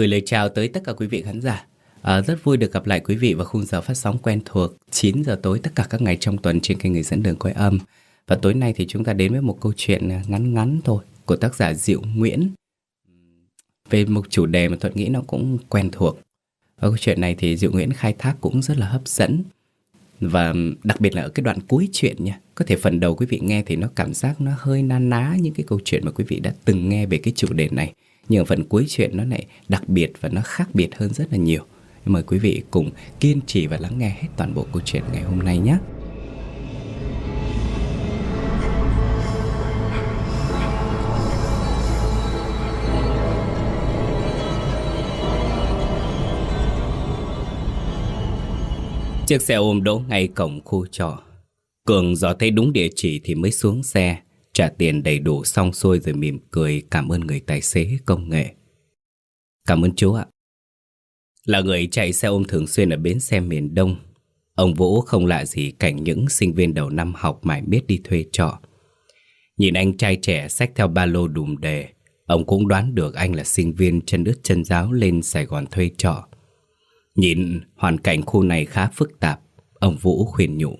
Gửi lời chào tới tất cả quý vị khán giả. À, Rất vui được gặp lại quý vị vào khung giờ phát sóng quen thuộc 9 giờ tối tất cả các ngày trong tuần trên kênh Người dẫn đường quay âm. Và tối nay thì chúng ta đến với một câu chuyện à, ngắn ngắn thôi Của tác giả Diệu Nguyễn. Về một chủ đề mà Thuận nghĩ nó cũng quen thuộc. Và câu chuyện này thì Diệu Nguyễn khai thác cũng rất là hấp dẫn. Và đặc biệt là ở cái đoạn cuối chuyện nha Có thể phần đầu quý vị nghe thì nó cảm giác nó hơi na ná Những cái câu chuyện mà quý vị đã từng nghe về cái chủ đề này nhưng phần cuối chuyện nó lại đặc biệt và nó khác biệt hơn rất là nhiều. Mời quý vị cùng kiên trì và lắng nghe hết toàn bộ câu chuyện ngày hôm nay nhé. Chiếc xe ôm đỗ ngay cổng khu trọ. Cường dò thấy đúng địa chỉ thì mới xuống xe Trả tiền đầy đủ xong xuôi rồi mỉm cười cảm ơn người tài xế công nghệ. Cảm ơn chú ạ. Là người chạy xe ôm thường xuyên ở bến xe miền Đông, ông Vũ không lạ gì cảnh những sinh viên đầu năm học mãi biết đi thuê trọ. Nhìn anh trai trẻ xách theo ba lô đùm đề, ông cũng đoán được anh là sinh viên chân đứt chân giáo lên Sài Gòn thuê trọ. Nhìn hoàn cảnh khu này khá phức tạp, ông Vũ khuyên nhủ.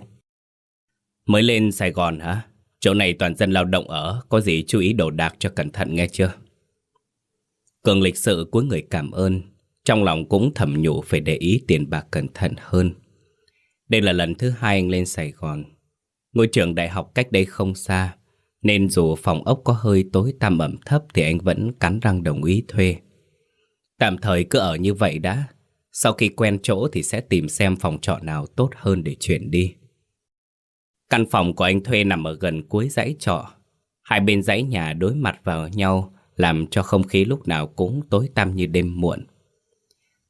Mới lên Sài Gòn hả? Chỗ này toàn dân lao động ở, có gì chú ý đồ đạc cho cẩn thận nghe chưa? Cường lịch sự của người cảm ơn, trong lòng cũng thầm nhủ phải để ý tiền bạc cẩn thận hơn. Đây là lần thứ hai anh lên Sài Gòn. Ngôi trường đại học cách đây không xa, nên dù phòng ốc có hơi tối tăm ẩm thấp thì anh vẫn cắn răng đồng ý thuê. Tạm thời cứ ở như vậy đã, sau khi quen chỗ thì sẽ tìm xem phòng trọ nào tốt hơn để chuyển đi. Căn phòng của anh thuê nằm ở gần cuối dãy trọ. Hai bên dãy nhà đối mặt vào nhau làm cho không khí lúc nào cũng tối tăm như đêm muộn.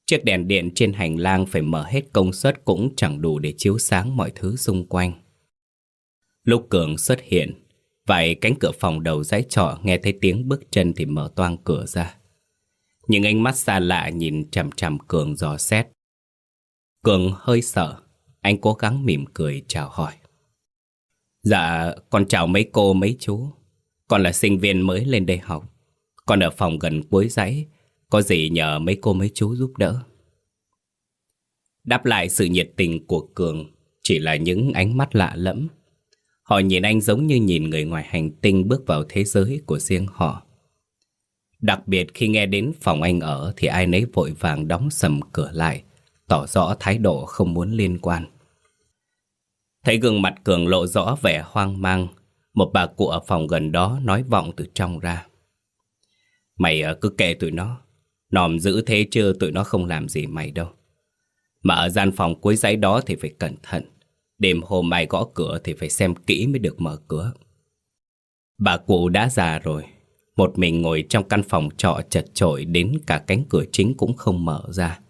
Chiếc đèn điện trên hành lang phải mở hết công suất cũng chẳng đủ để chiếu sáng mọi thứ xung quanh. Lúc Cường xuất hiện, vài cánh cửa phòng đầu dãy trọ nghe thấy tiếng bước chân thì mở toang cửa ra. Những ánh mắt xa lạ nhìn chằm chằm Cường dò xét. Cường hơi sợ, anh cố gắng mỉm cười chào hỏi. Dạ, con chào mấy cô mấy chú. Con là sinh viên mới lên đây học. Con ở phòng gần cuối dãy. Có gì nhờ mấy cô mấy chú giúp đỡ. Đáp lại sự nhiệt tình của Cường chỉ là những ánh mắt lạ lẫm. Họ nhìn anh giống như nhìn người ngoài hành tinh bước vào thế giới của riêng họ. Đặc biệt khi nghe đến phòng anh ở thì ai nấy vội vàng đóng sầm cửa lại, tỏ rõ thái độ không muốn liên quan. Thấy gương mặt Cường lộ rõ vẻ hoang mang, Một bà cụ ở phòng gần đó nói vọng từ trong ra. Mày ờ, cứ kệ tụi nó. Nòm giữ thế chưa tụi nó không làm gì mày đâu. Mà ở gian phòng cuối dãy đó thì phải cẩn thận. Đêm hôm mày gõ cửa thì phải xem kỹ mới được mở cửa. Bà cụ đã già rồi. Một mình ngồi trong căn phòng trọ chật chội đến cả cánh cửa chính cũng không mở ra.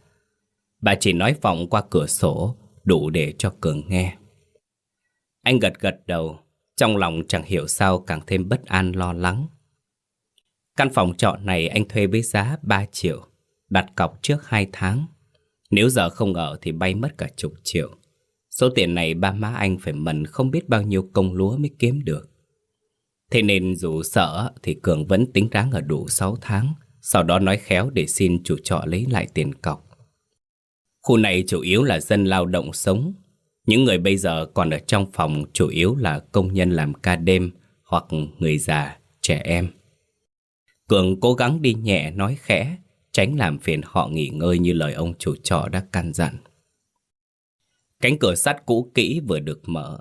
Bà chỉ nói vọng qua cửa sổ Đủ để cho Cường nghe anh gật gật đầu, trong lòng chẳng hiểu sao càng thêm bất an lo lắng. Căn phòng trọ này anh thuê với giá 3 triệu, đặt cọc trước 2 tháng. Nếu giờ không ở thì bay mất cả chục triệu. Số tiền này ba má anh phải mần không biết bao nhiêu công lúa mới kiếm được. Thế nên dù sợ thì Cường vẫn tính ráng ở đủ 6 tháng, sau đó nói khéo để xin chủ trọ lấy lại tiền cọc. Khu này chủ yếu là dân lao động sống, những người bây giờ còn ở trong phòng chủ yếu là công nhân làm ca đêm hoặc người già, trẻ em. Cường cố gắng đi nhẹ nói khẽ, tránh làm phiền họ nghỉ ngơi như lời ông chủ trọ đã căn dặn. Cánh cửa sắt cũ kỹ vừa được mở,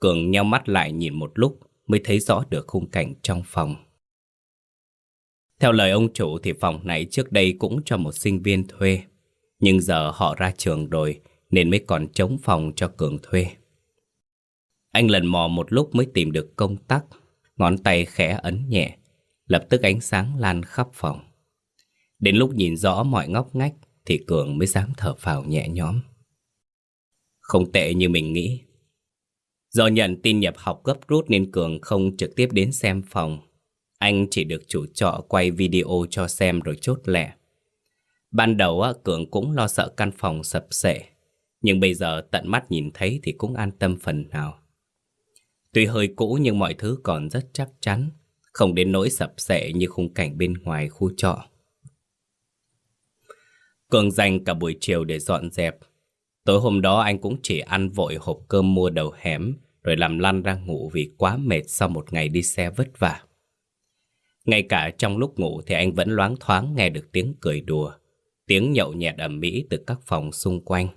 Cường nheo mắt lại nhìn một lúc mới thấy rõ được khung cảnh trong phòng. Theo lời ông chủ thì phòng này trước đây cũng cho một sinh viên thuê, nhưng giờ họ ra trường rồi nên mới còn chống phòng cho Cường thuê. Anh lần mò một lúc mới tìm được công tắc, ngón tay khẽ ấn nhẹ, lập tức ánh sáng lan khắp phòng. Đến lúc nhìn rõ mọi ngóc ngách thì Cường mới dám thở phào nhẹ nhõm. Không tệ như mình nghĩ. Do nhận tin nhập học gấp rút nên Cường không trực tiếp đến xem phòng. Anh chỉ được chủ trọ quay video cho xem rồi chốt lẻ. Ban đầu Cường cũng lo sợ căn phòng sập sệ nhưng bây giờ tận mắt nhìn thấy thì cũng an tâm phần nào. Tuy hơi cũ nhưng mọi thứ còn rất chắc chắn, không đến nỗi sập sệ như khung cảnh bên ngoài khu trọ. Cường dành cả buổi chiều để dọn dẹp. Tối hôm đó anh cũng chỉ ăn vội hộp cơm mua đầu hẻm rồi làm lăn ra ngủ vì quá mệt sau một ngày đi xe vất vả. Ngay cả trong lúc ngủ thì anh vẫn loáng thoáng nghe được tiếng cười đùa, tiếng nhậu nhẹt ầm mỹ từ các phòng xung quanh.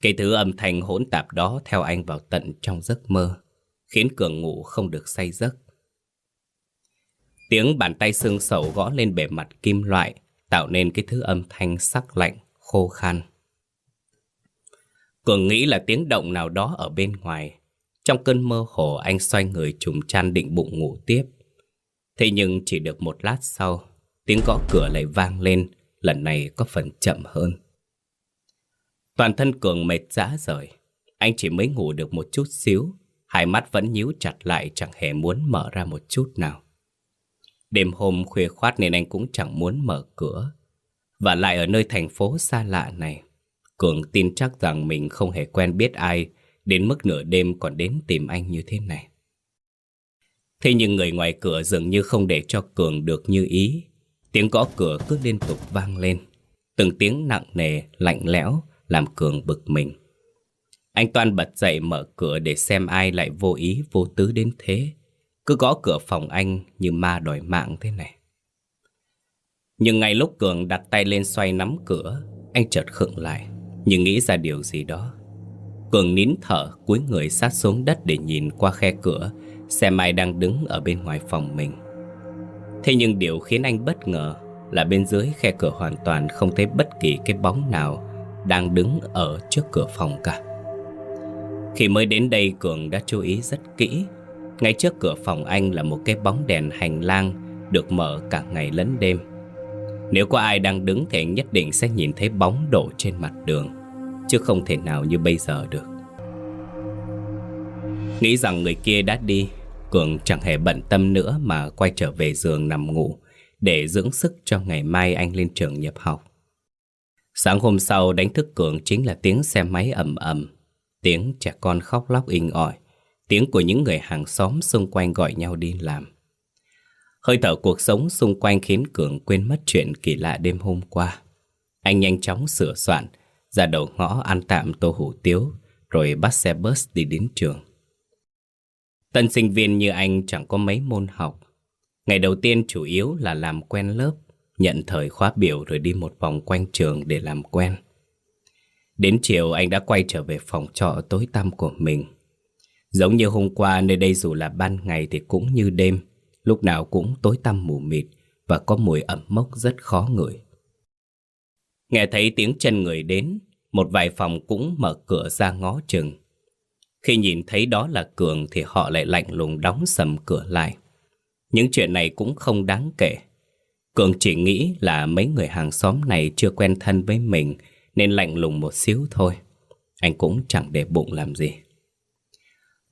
Cái thứ âm thanh hỗn tạp đó theo anh vào tận trong giấc mơ, khiến Cường ngủ không được say giấc. Tiếng bàn tay xương sầu gõ lên bề mặt kim loại, tạo nên cái thứ âm thanh sắc lạnh, khô khan. Cường nghĩ là tiếng động nào đó ở bên ngoài. Trong cơn mơ hồ anh xoay người trùm chăn định bụng ngủ tiếp. Thế nhưng chỉ được một lát sau, tiếng gõ cửa lại vang lên, lần này có phần chậm hơn. Toàn thân Cường mệt rã rời, anh chỉ mới ngủ được một chút xíu, hai mắt vẫn nhíu chặt lại chẳng hề muốn mở ra một chút nào. Đêm hôm khuya khoát nên anh cũng chẳng muốn mở cửa. Và lại ở nơi thành phố xa lạ này, Cường tin chắc rằng mình không hề quen biết ai đến mức nửa đêm còn đến tìm anh như thế này. Thế nhưng người ngoài cửa dường như không để cho Cường được như ý. Tiếng gõ cửa cứ liên tục vang lên. Từng tiếng nặng nề, lạnh lẽo làm Cường bực mình. Anh Toan bật dậy mở cửa để xem ai lại vô ý vô tứ đến thế. Cứ gõ cửa phòng anh như ma đòi mạng thế này. Nhưng ngay lúc Cường đặt tay lên xoay nắm cửa, anh chợt khựng lại, như nghĩ ra điều gì đó. Cường nín thở cúi người sát xuống đất để nhìn qua khe cửa Xem ai đang đứng ở bên ngoài phòng mình Thế nhưng điều khiến anh bất ngờ Là bên dưới khe cửa hoàn toàn không thấy bất kỳ cái bóng nào đang đứng ở trước cửa phòng cả. Khi mới đến đây, Cường đã chú ý rất kỹ. Ngay trước cửa phòng anh là một cái bóng đèn hành lang Được mở cả ngày lẫn đêm. Nếu có ai đang đứng thì anh nhất định sẽ nhìn thấy bóng đổ trên mặt đường, Chứ không thể nào như bây giờ được. Nghĩ rằng người kia đã đi, Cường chẳng hề bận tâm nữa mà quay trở về giường nằm ngủ để dưỡng sức cho ngày mai anh lên trường nhập học. Sáng hôm sau đánh thức Cường chính là tiếng xe máy ầm ầm, tiếng trẻ con khóc lóc inh ỏi, tiếng của những người hàng xóm xung quanh gọi nhau đi làm. Hơi thở cuộc sống xung quanh khiến Cường quên mất chuyện kỳ lạ đêm hôm qua. Anh nhanh chóng sửa soạn, ra đầu ngõ ăn tạm tô hủ tiếu, rồi bắt xe bus đi đến trường. Tân sinh viên như anh chẳng có mấy môn học. Ngày đầu tiên chủ yếu là làm quen lớp, nhận thời khóa biểu rồi đi một vòng quanh trường để làm quen. Đến chiều anh đã quay trở về phòng trọ tối tăm của mình. Giống như hôm qua nơi đây dù là ban ngày thì cũng như đêm, lúc nào cũng tối tăm mù mịt và có mùi ẩm mốc rất khó ngửi. Nghe thấy tiếng chân người đến, một vài phòng cũng mở cửa ra ngó chừng. Khi nhìn thấy đó là Cường thì họ lại lạnh lùng đóng sầm cửa lại. Những chuyện này cũng không đáng kể. Cường chỉ nghĩ là mấy người hàng xóm này chưa quen thân với mình, nên lạnh lùng một xíu thôi. Anh cũng chẳng để bụng làm gì.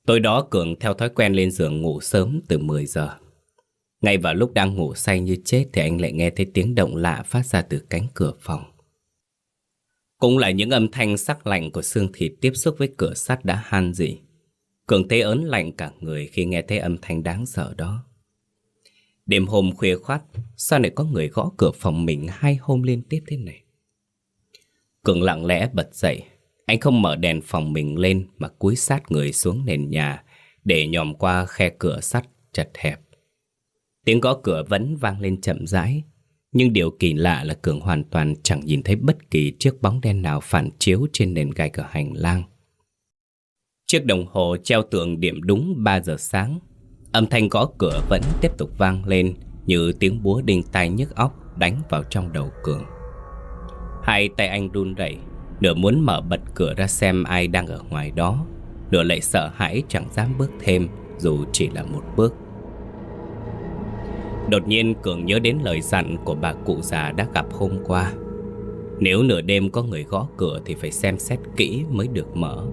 Tối đó Cường theo thói quen lên giường ngủ sớm từ 10 giờ. Ngay vào lúc đang ngủ say như chết thì anh lại nghe thấy tiếng động lạ phát ra từ cánh cửa phòng. Cũng là những âm thanh sắc lạnh của xương thịt tiếp xúc với cửa sắt đã han dị. Cường thấy ớn lạnh cả người khi nghe thấy âm thanh đáng sợ đó. Đêm hôm khuya khoát, sao lại có người gõ cửa phòng mình hai hôm liên tiếp thế này? Cường lặng lẽ bật dậy, anh không mở đèn phòng mình lên mà cúi sát người xuống nền nhà để nhòm qua khe cửa sắt chật hẹp. Tiếng gõ cửa vẫn vang lên chậm rãi, nhưng điều kỳ lạ là Cường hoàn toàn chẳng nhìn thấy bất kỳ chiếc bóng đen nào phản chiếu trên nền gạch cửa hành lang. Chiếc đồng hồ treo tường điểm đúng 3 giờ sáng. Âm thanh gõ cửa vẫn tiếp tục vang lên như tiếng búa đinh tai nhức óc đánh vào trong đầu Cường. Hai tay anh run rẩy, nửa muốn mở bật cửa ra xem ai đang ở ngoài đó, nửa lại sợ hãi chẳng dám bước thêm dù chỉ là một bước. Đột nhiên Cường nhớ đến lời dặn của bà cụ già đã gặp hôm qua Nếu nửa đêm có người gõ cửa thì phải xem xét kỹ mới được mở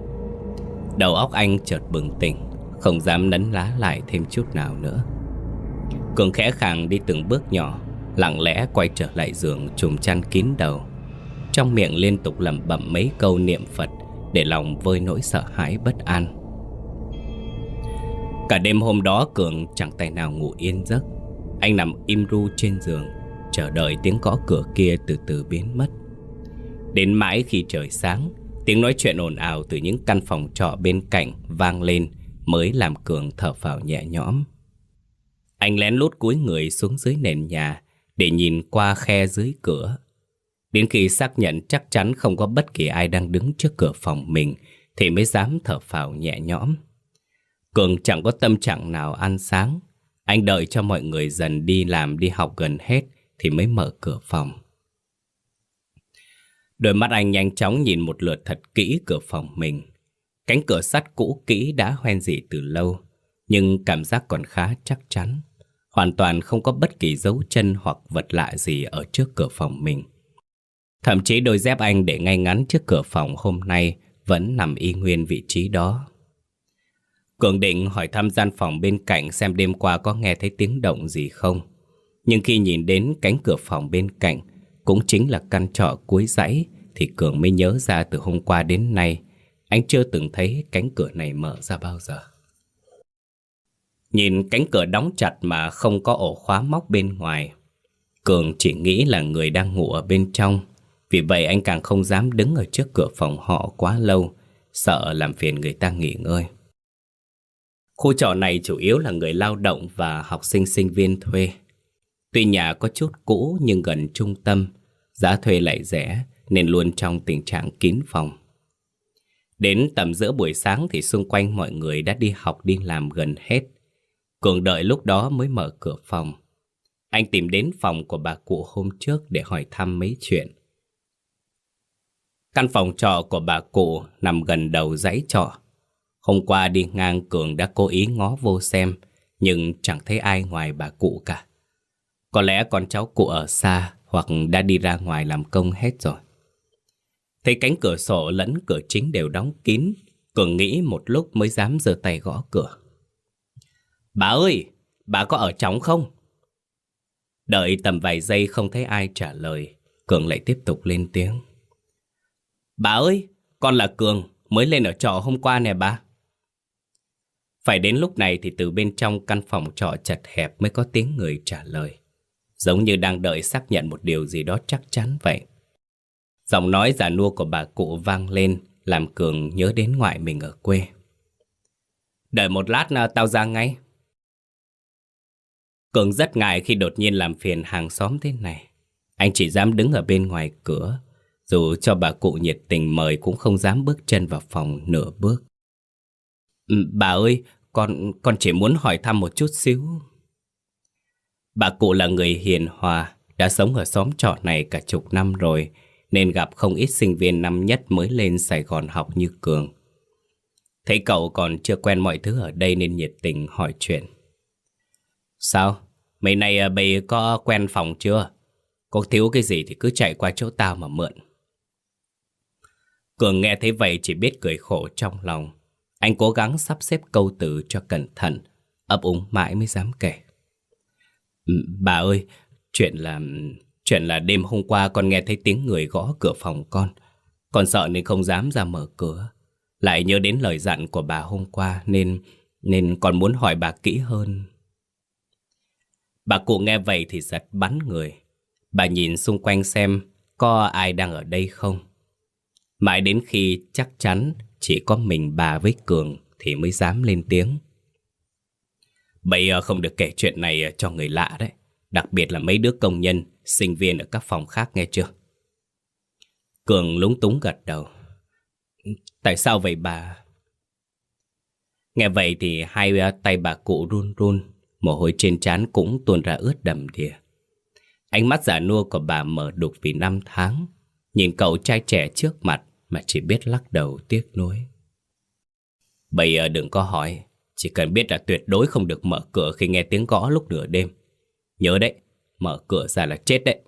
Đầu óc anh chợt bừng tỉnh không dám nấn lá lại thêm chút nào nữa. Cường khẽ khàng đi từng bước nhỏ, Lặng lẽ quay trở lại giường trùm chăn kín đầu. Trong miệng liên tục lẩm bẩm mấy câu niệm Phật Để lòng vơi nỗi sợ hãi bất an. Cả đêm hôm đó Cường chẳng tài nào ngủ yên giấc. Anh nằm im ru trên giường, Chờ đợi tiếng gõ cửa kia từ từ biến mất. Đến mãi khi trời sáng, Tiếng nói chuyện ồn ào từ những căn phòng trọ bên cạnh vang lên. Mới làm Cường thở phào nhẹ nhõm. Anh lén lút cúi người xuống dưới nền nhà Để nhìn qua khe dưới cửa. Đến khi xác nhận chắc chắn không có bất kỳ ai đang đứng trước cửa phòng mình, Thì mới dám thở phào nhẹ nhõm. Cường chẳng có tâm trạng nào ăn sáng. Anh đợi cho mọi người dần đi làm, đi học gần hết Thì mới mở cửa phòng. Đôi mắt anh nhanh chóng nhìn một lượt thật kỹ cửa phòng mình. Cánh cửa sắt cũ kỹ đã hoen dị từ lâu, nhưng cảm giác còn khá chắc chắn. Hoàn toàn không có bất kỳ dấu chân hoặc vật lạ gì ở trước cửa phòng mình. Thậm chí đôi dép anh để ngay ngắn trước cửa phòng hôm nay vẫn nằm y nguyên vị trí đó. Cường định hỏi thăm gian phòng bên cạnh xem đêm qua có nghe thấy tiếng động gì không. Nhưng khi nhìn đến cánh cửa phòng bên cạnh, cũng chính là căn trọ cuối dãy Thì Cường mới nhớ ra từ hôm qua đến nay anh chưa từng thấy cánh cửa này mở ra bao giờ. Nhìn cánh cửa đóng chặt mà không có ổ khóa móc bên ngoài, Cường chỉ nghĩ là người đang ngủ ở bên trong. Vì vậy anh càng không dám đứng ở trước cửa phòng họ quá lâu, Sợ làm phiền người ta nghỉ ngơi. Khu trọ này chủ yếu là người lao động và học sinh sinh viên thuê. Tuy nhà có chút cũ nhưng gần trung tâm, Giá thuê lại rẻ nên luôn trong tình trạng kín phòng. Đến tầm giữa buổi sáng thì xung quanh mọi người đã đi học đi làm gần hết. Cường đợi lúc đó mới mở cửa phòng. Anh tìm đến phòng của bà cụ hôm trước để hỏi thăm mấy chuyện. Căn phòng trọ của bà cụ nằm gần đầu dãy trọ. Hôm qua đi ngang Cường đã cố ý ngó vô xem, nhưng chẳng thấy ai ngoài bà cụ cả. Có lẽ con cháu cụ ở xa hoặc đã đi ra ngoài làm công hết rồi. Thấy cánh cửa sổ lẫn cửa chính đều đóng kín, Cường nghĩ một lúc mới dám giơ tay gõ cửa. Bà ơi, bà có ở trong không? Đợi tầm vài giây không thấy ai trả lời, Cường lại tiếp tục lên tiếng. Bà ơi, con là Cường, mới lên ở trọ hôm qua nè bà. Phải đến lúc này thì từ bên trong căn phòng trọ chật hẹp mới có tiếng người trả lời. Giống như đang đợi xác nhận một điều gì đó chắc chắn vậy Giọng nói già nua của bà cụ vang lên Làm Cường nhớ đến ngoại mình ở quê. Đợi một lát nào tao ra ngay. Cường rất ngại khi đột nhiên làm phiền hàng xóm thế này. Anh chỉ dám đứng ở bên ngoài cửa Dù cho bà cụ nhiệt tình mời cũng không dám bước chân vào phòng nửa bước. Ừ, bà ơi, con con chỉ muốn hỏi thăm một chút xíu. Bà cụ là người hiền hòa, đã sống ở xóm trọ này cả chục năm rồi, nên gặp không ít sinh viên năm nhất mới lên Sài Gòn học như Cường. Thấy cậu còn chưa quen mọi thứ ở đây nên nhiệt tình hỏi chuyện. Sao? Mấy nay à, bây có quen phòng chưa? Có thiếu cái gì thì cứ chạy qua chỗ tao mà mượn. Cường nghe thấy vậy chỉ biết cười khổ trong lòng. Anh cố gắng sắp xếp câu từ cho cẩn thận, ấp úng mãi mới dám kể. Ừ, bà ơi, chuyện là... Chuyện là đêm hôm qua con nghe thấy tiếng người gõ cửa phòng con. Con sợ nên không dám ra mở cửa. Lại nhớ đến lời dặn của bà hôm qua nên... Nên con muốn hỏi bà kỹ hơn. Bà cụ nghe vậy thì giật bắn người. Bà nhìn xung quanh xem có ai đang ở đây không. Mãi đến khi chắc chắn chỉ có mình bà với Cường thì mới dám lên tiếng. Bây giờ không được kể chuyện này cho người lạ đấy. Đặc biệt là mấy đứa công nhân, sinh viên ở các phòng khác nghe chưa? Cường lúng túng gật đầu. Tại sao vậy bà? Nghe vậy thì hai tay bà cụ run run, mồ hôi trên trán cũng tuôn ra ướt đầm đìa. Ánh mắt giả nua của bà mở đục vì năm tháng, nhìn cậu trai trẻ trước mặt mà chỉ biết lắc đầu tiếc nuối. Bây giờ đừng có hỏi, chỉ cần biết là tuyệt đối không được mở cửa khi nghe tiếng gõ lúc nửa đêm. Nhớ đấy, mở cửa ra là chết đấy.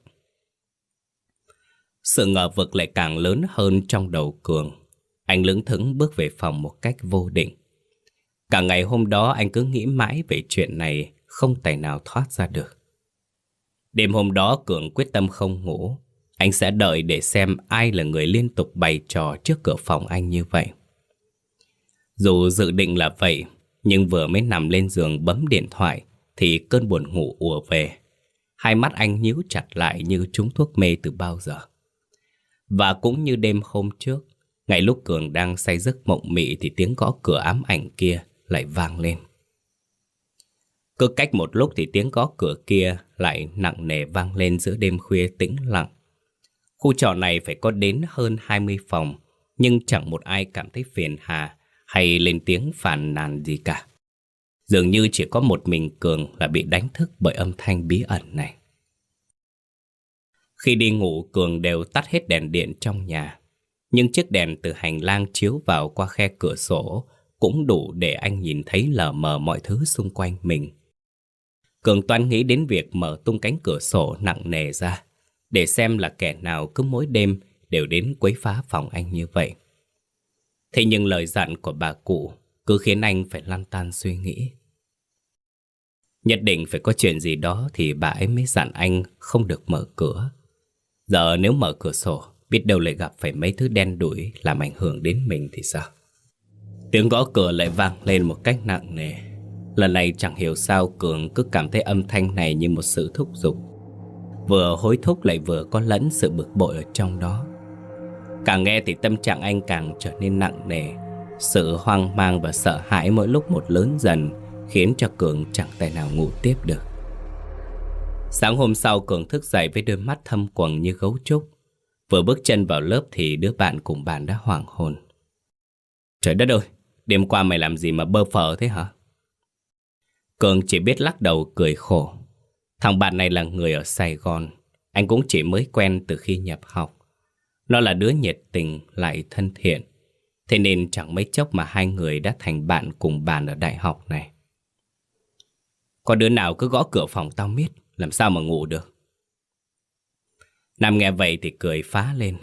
Sự ngờ vực lại càng lớn hơn trong đầu Cường. Anh lững thững bước về phòng một cách vô định. Cả ngày hôm đó anh cứ nghĩ mãi về chuyện này không tài nào thoát ra được. Đêm hôm đó Cường quyết tâm không ngủ. Anh sẽ đợi để xem ai là người liên tục bày trò trước cửa phòng anh như vậy. Dù dự định là vậy, nhưng vừa mới nằm lên giường bấm điện thoại thì cơn buồn ngủ ùa về Hai mắt anh nhíu chặt lại như trúng thuốc mê từ bao giờ Và cũng như đêm hôm trước, ngay lúc Cường đang say giấc mộng mị thì tiếng gõ cửa ám ảnh kia lại vang lên. Cứ cách một lúc thì tiếng gõ cửa kia lại nặng nề vang lên giữa đêm khuya tĩnh lặng. Khu trọ này phải có đến hơn 20 phòng, nhưng chẳng một ai cảm thấy phiền hà hay lên tiếng phàn nàn gì cả. Dường như chỉ có một mình Cường là bị đánh thức bởi âm thanh bí ẩn này. Khi đi ngủ, Cường đều tắt hết đèn điện trong nhà. Nhưng chiếc đèn từ hành lang chiếu vào qua khe cửa sổ cũng đủ để anh nhìn thấy lờ mờ mọi thứ xung quanh mình. Cường toan nghĩ đến việc mở tung cánh cửa sổ nặng nề ra để xem là kẻ nào cứ mỗi đêm đều đến quấy phá phòng anh như vậy. Thế nhưng lời dặn của bà cụ cứ khiến anh phải lăn tan suy nghĩ. Nhất định phải có chuyện gì đó thì bà ấy mới dặn anh không được mở cửa. Giờ nếu mở cửa sổ, biết đâu lại gặp phải mấy thứ đen đuổi làm ảnh hưởng đến mình thì sao? Tiếng gõ cửa lại vang lên một cách nặng nề. Lần này chẳng hiểu sao Cường cứ cảm thấy âm thanh này như một sự thúc giục. Vừa hối thúc lại vừa có lẫn sự bực bội ở trong đó. Càng nghe thì tâm trạng anh càng trở nên nặng nề. Sự hoang mang và sợ hãi mỗi lúc một lớn dần khiến cho Cường chẳng tài nào ngủ tiếp được. Sáng hôm sau Cường thức dậy với đôi mắt thâm quầng như gấu trúc. Vừa bước chân vào lớp thì đứa bạn cùng bạn đã hoảng hồn. Trời đất ơi, đêm qua mày làm gì mà bơ phờ thế hả? Cường chỉ biết lắc đầu cười khổ. Thằng bạn này là người ở Sài Gòn. Anh cũng chỉ mới quen từ khi nhập học. Nó là đứa nhiệt tình lại thân thiện. Thế nên chẳng mấy chốc mà hai người đã thành bạn cùng bàn ở đại học này. Có đứa nào cứ gõ cửa phòng tao miết, làm sao mà ngủ được? Nam nghe vậy thì cười phá lên.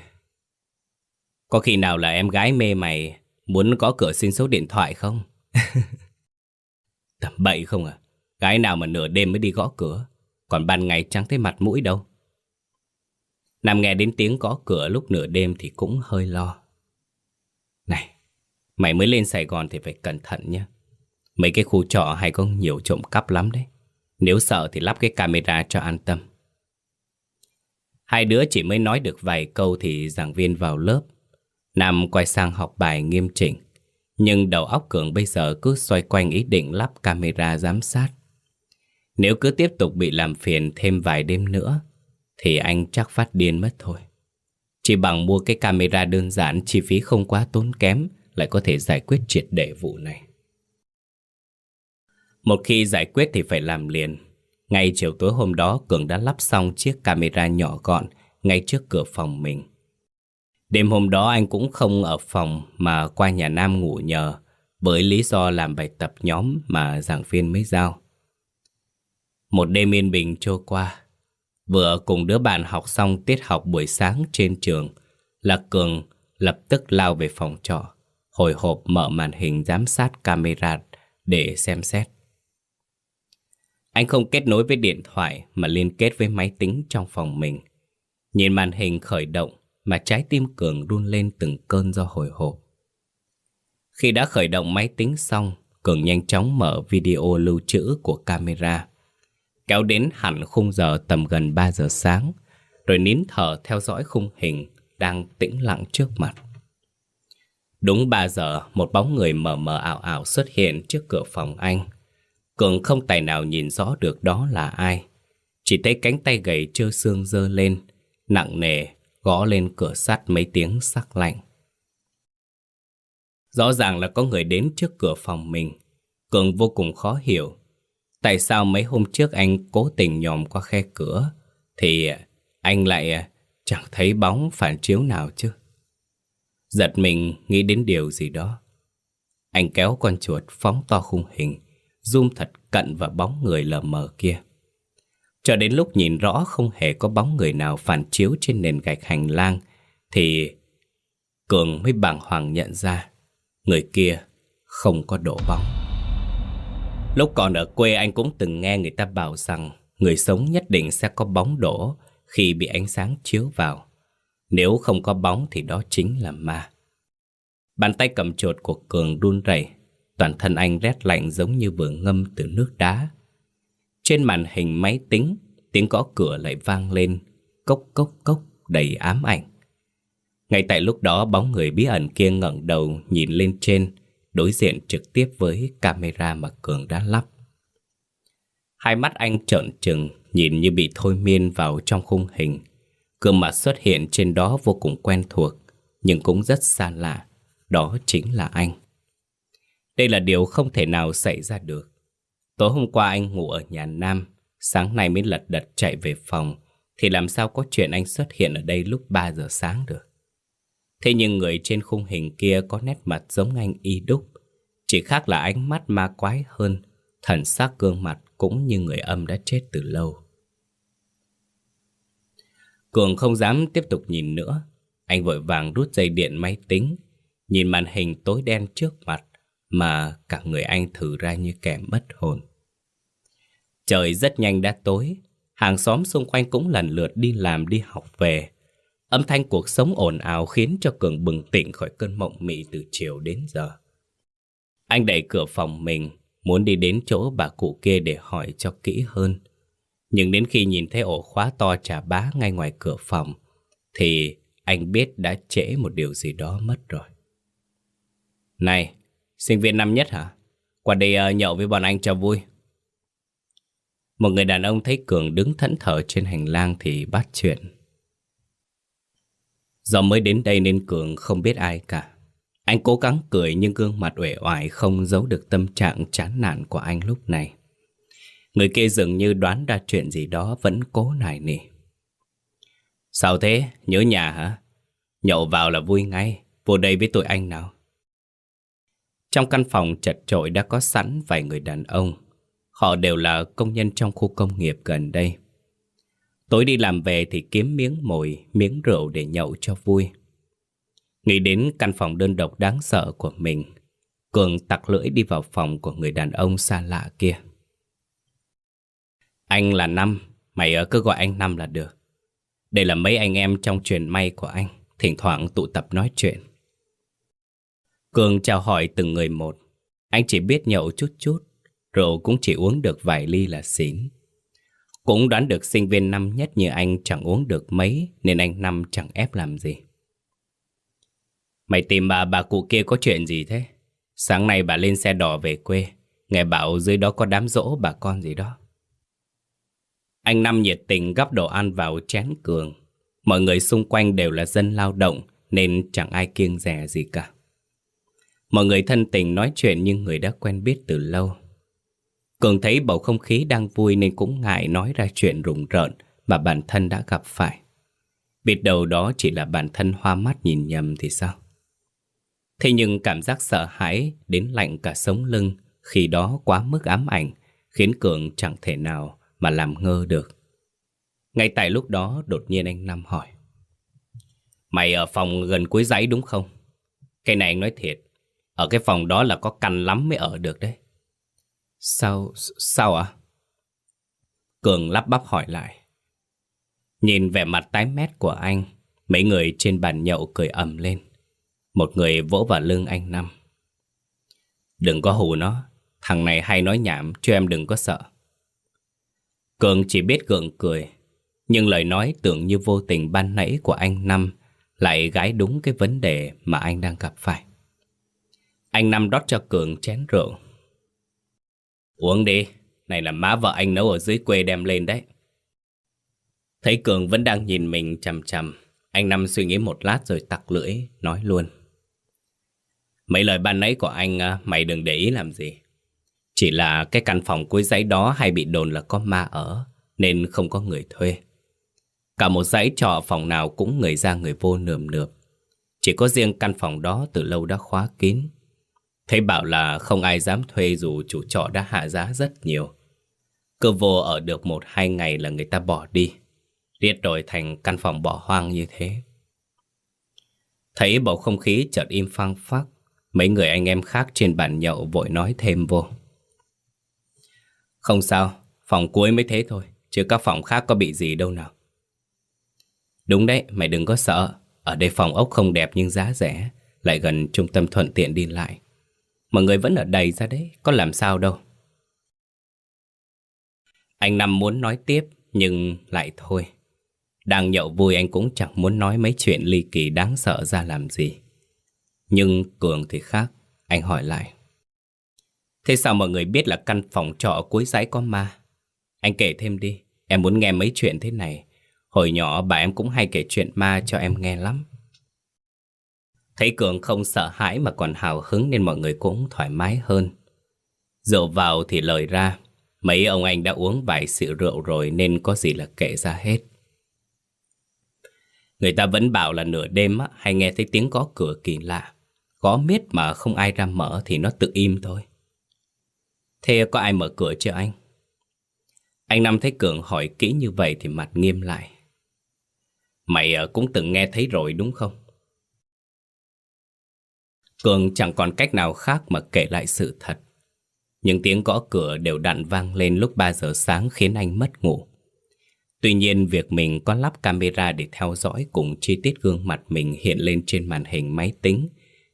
Có khi nào là em gái mê mày muốn có cửa xin số điện thoại không? Tầm bậy không à? Gái nào mà nửa đêm mới đi gõ cửa, còn ban ngày chẳng thấy mặt mũi đâu. Nam nghe đến tiếng gõ cửa lúc nửa đêm thì cũng hơi lo. Này, mày mới lên Sài Gòn thì phải cẩn thận nhé. Mấy cái khu trọ hay có nhiều trộm cắp lắm đấy. Nếu sợ thì lắp cái camera cho an tâm. Hai đứa chỉ mới nói được vài câu thì giảng viên vào lớp. Nam quay sang học bài nghiêm chỉnh. Nhưng đầu óc Cường bây giờ cứ xoay quanh ý định lắp camera giám sát. Nếu cứ tiếp tục bị làm phiền thêm vài đêm nữa, thì anh chắc phát điên mất thôi. Chỉ bằng mua cái camera đơn giản chi phí không quá tốn kém lại có thể giải quyết triệt để vụ này. Một khi giải quyết thì phải làm liền. Ngay chiều tối hôm đó Cường đã lắp xong chiếc camera nhỏ gọn ngay trước cửa phòng mình. Đêm hôm đó anh cũng không ở phòng mà qua nhà Nam ngủ nhờ bởi lý do làm bài tập nhóm mà giảng viên mới giao. Một đêm yên bình trôi qua, vừa cùng đứa bạn học xong tiết học buổi sáng trên trường là Cường lập tức lao về phòng trọ, hồi hộp mở màn hình giám sát camera để xem xét. Anh không kết nối với điện thoại mà liên kết với máy tính trong phòng mình. Nhìn màn hình khởi động mà trái tim Cường run lên từng cơn do hồi hộp. Khi đã khởi động máy tính xong, Cường nhanh chóng mở video lưu trữ của camera. Kéo đến hẳn khung giờ tầm gần 3 giờ sáng, rồi nín thở theo dõi khung hình đang tĩnh lặng trước mặt. Đúng 3 giờ, một bóng người mờ mờ ảo ảo xuất hiện trước cửa phòng anh. Cường không tài nào nhìn rõ được đó là ai. Chỉ thấy cánh tay gầy trơ xương dơ lên, nặng nề, gõ lên cửa sắt mấy tiếng sắc lạnh. Rõ ràng là có người đến trước cửa phòng mình. Cường vô cùng khó hiểu. Tại sao mấy hôm trước anh cố tình nhòm qua khe cửa, thì anh lại à, chẳng thấy bóng phản chiếu nào chứ. Giật mình nghĩ đến điều gì đó. Anh kéo con chuột phóng to khung hình, zoom thật cận vào bóng người lờ mờ kia. Cho đến lúc nhìn rõ không hề có bóng người nào phản chiếu trên nền gạch hành lang, thì Cường mới bàng hoàng nhận ra người kia không có đổ bóng. Lúc còn ở quê anh cũng từng nghe người ta bảo rằng người sống nhất định sẽ có bóng đổ khi bị ánh sáng chiếu vào. Nếu không có bóng thì đó chính là ma. Bàn tay cầm chuột của Cường run rẩy Toàn thân anh rét lạnh giống như vừa ngâm từ nước đá. Trên màn hình máy tính, tiếng gõ cửa lại vang lên, cốc cốc cốc đầy ám ảnh. Ngay tại lúc đó bóng người bí ẩn kia ngẩng đầu nhìn lên trên, đối diện trực tiếp với camera mà Cường đã lắp. Hai mắt anh trợn trừng, nhìn như bị thôi miên vào trong khung hình. Gương mặt xuất hiện trên đó vô cùng quen thuộc, nhưng cũng rất xa lạ. Đó chính là anh. Đây là điều không thể nào xảy ra được. Tối hôm qua anh ngủ ở nhà Nam, sáng nay mới lật đật chạy về phòng, thì làm sao có chuyện anh xuất hiện ở đây lúc 3 giờ sáng được. Thế nhưng người trên khung hình kia có nét mặt giống anh y đúc, chỉ khác là ánh mắt ma quái hơn, thần sắc gương mặt cũng như người âm đã chết từ lâu. Cường không dám tiếp tục nhìn nữa, anh vội vàng rút dây điện máy tính, nhìn màn hình tối đen trước mặt mà cả người anh thử ra như kẻ mất hồn. Trời rất nhanh đã tối, hàng xóm xung quanh cũng lần lượt đi làm đi học về. Âm thanh cuộc sống ồn ào khiến cho Cường bừng tỉnh khỏi cơn mộng mị từ chiều đến giờ. Anh đẩy cửa phòng mình, muốn đi đến chỗ bà cụ kia để hỏi cho kỹ hơn. Nhưng đến khi nhìn thấy ổ khóa to trà bá ngay ngoài cửa phòng, thì anh biết đã trễ một điều gì đó mất rồi. Này, sinh viên năm nhất hả? Qua đây uh, nhậu với bọn anh cho vui. Một người đàn ông thấy Cường đứng thẫn thờ trên hành lang thì bắt chuyện. Do mới đến đây nên Cường không biết ai cả. Anh cố gắng cười nhưng gương mặt uể oải không giấu được tâm trạng chán nản của anh lúc này. Người kia dường như đoán ra chuyện gì đó vẫn cố nài nỉ. Sao thế? Nhớ nhà hả? Nhậu vào là vui ngay. Vô đây với tụi anh nào. Trong căn phòng chật trội đã có sẵn vài người đàn ông. Họ đều là công nhân trong khu công nghiệp gần đây. Tối đi làm về thì kiếm miếng mồi, miếng rượu để nhậu cho vui. Nghĩ đến căn phòng đơn độc đáng sợ của mình, Cường tặc lưỡi đi vào phòng của người đàn ông xa lạ kia. Anh là Năm, mày ở cứ gọi anh Năm là được. Đây là mấy anh em trong truyền may của anh, thỉnh thoảng tụ tập nói chuyện. Cường chào hỏi từng người một. Anh chỉ biết nhậu chút chút, rượu cũng chỉ uống được vài ly là xỉn. Cũng đoán được sinh viên năm nhất như anh chẳng uống được mấy nên anh Năm chẳng ép làm gì. Mày tìm bà bà cụ kia có chuyện gì thế? Sáng nay bà lên xe đỏ về quê, nghe bảo dưới đó có đám rỗ bà con gì đó. Anh Năm nhiệt tình gắp đồ ăn vào chén cường. Mọi người xung quanh đều là dân lao động nên chẳng ai kiêng rẻ gì cả. Mọi người thân tình nói chuyện như người đã quen biết từ lâu. Cường thấy bầu không khí đang vui nên cũng ngại nói ra chuyện rùng rợn mà bản thân đã gặp phải. Biết đầu đó chỉ là bản thân hoa mắt nhìn nhầm thì sao? Thế nhưng cảm giác sợ hãi đến lạnh cả sống lưng khi đó quá mức ám ảnh khiến Cường chẳng thể nào mà làm ngơ được. Ngay tại lúc đó đột nhiên anh Năm hỏi. Mày ở phòng gần cuối giấy đúng không? Cái này anh nói thiệt, ở cái phòng đó là có căn lắm mới ở được đấy. Sao, sao ạ? Cường lắp bắp hỏi lại. Nhìn vẻ mặt tái mét của anh, mấy người trên bàn nhậu cười ầm lên. Một người vỗ vào lưng anh Năm. Đừng có hù nó, thằng này hay nói nhảm, cho em đừng có sợ. Cường chỉ biết gượng cười, nhưng lời nói tưởng như vô tình ban nãy của anh Năm lại gái đúng cái vấn đề mà anh đang gặp phải. Anh Năm rót cho Cường chén rượu. Uống đi, này là má vợ anh nấu ở dưới quê đem lên đấy. Thấy Cường vẫn đang nhìn mình chằm chằm, anh Năm suy nghĩ một lát rồi tặc lưỡi, nói luôn. Mấy lời ban nãy của anh à, mày đừng để ý làm gì. Chỉ là cái căn phòng cuối dãy đó hay bị đồn là có ma ở, nên không có người thuê. Cả một dãy trọ phòng nào cũng người ra người vô nườm nượp. Chỉ có riêng căn phòng đó từ lâu đã khóa kín. Thấy bảo là không ai dám thuê dù chủ trọ đã hạ giá rất nhiều. Cơ vô ở được một hai ngày là người ta bỏ đi. Riết rồi thành căn phòng bỏ hoang như thế. Thấy bầu không khí chợt im phăng phắc, mấy người anh em khác trên bàn nhậu vội nói thêm vô. Không sao, phòng cuối mới thế thôi, chứ các phòng khác có bị gì đâu nào. Đúng đấy, mày đừng có sợ. Ở đây phòng ốc không đẹp nhưng giá rẻ, lại gần trung tâm thuận tiện đi lại. Mọi người vẫn ở đầy ra đấy, có làm sao đâu. Anh Năm muốn nói tiếp, nhưng lại thôi. Đang nhậu vui anh cũng chẳng muốn nói mấy chuyện ly kỳ đáng sợ ra làm gì. Nhưng Cường thì khác, anh hỏi lại. Thế sao mọi người biết là căn phòng trọ cuối dãy có ma? Anh kể thêm đi, em muốn nghe mấy chuyện thế này. Hồi nhỏ bà em cũng hay kể chuyện ma cho em nghe lắm. Thấy Cường không sợ hãi mà còn hào hứng nên mọi người cũng thoải mái hơn. Rượu vào thì lời ra, mấy ông anh đã uống vài sự rượu rồi nên có gì là kể ra hết. Người ta vẫn bảo là nửa đêm hay nghe thấy tiếng có cửa kỳ lạ. có miết mà không ai ra mở thì nó tự im thôi. Thế có ai mở cửa chưa anh? Anh Năm thấy Cường hỏi kỹ như vậy thì mặt nghiêm lại. Mày ờ, cũng từng nghe thấy rồi đúng không? Cường chẳng còn cách nào khác mà kể lại sự thật. Những tiếng gõ cửa đều đặn vang lên lúc 3 giờ sáng khiến anh mất ngủ. Tuy nhiên việc mình có lắp camera để theo dõi cùng chi tiết gương mặt mình hiện lên trên màn hình máy tính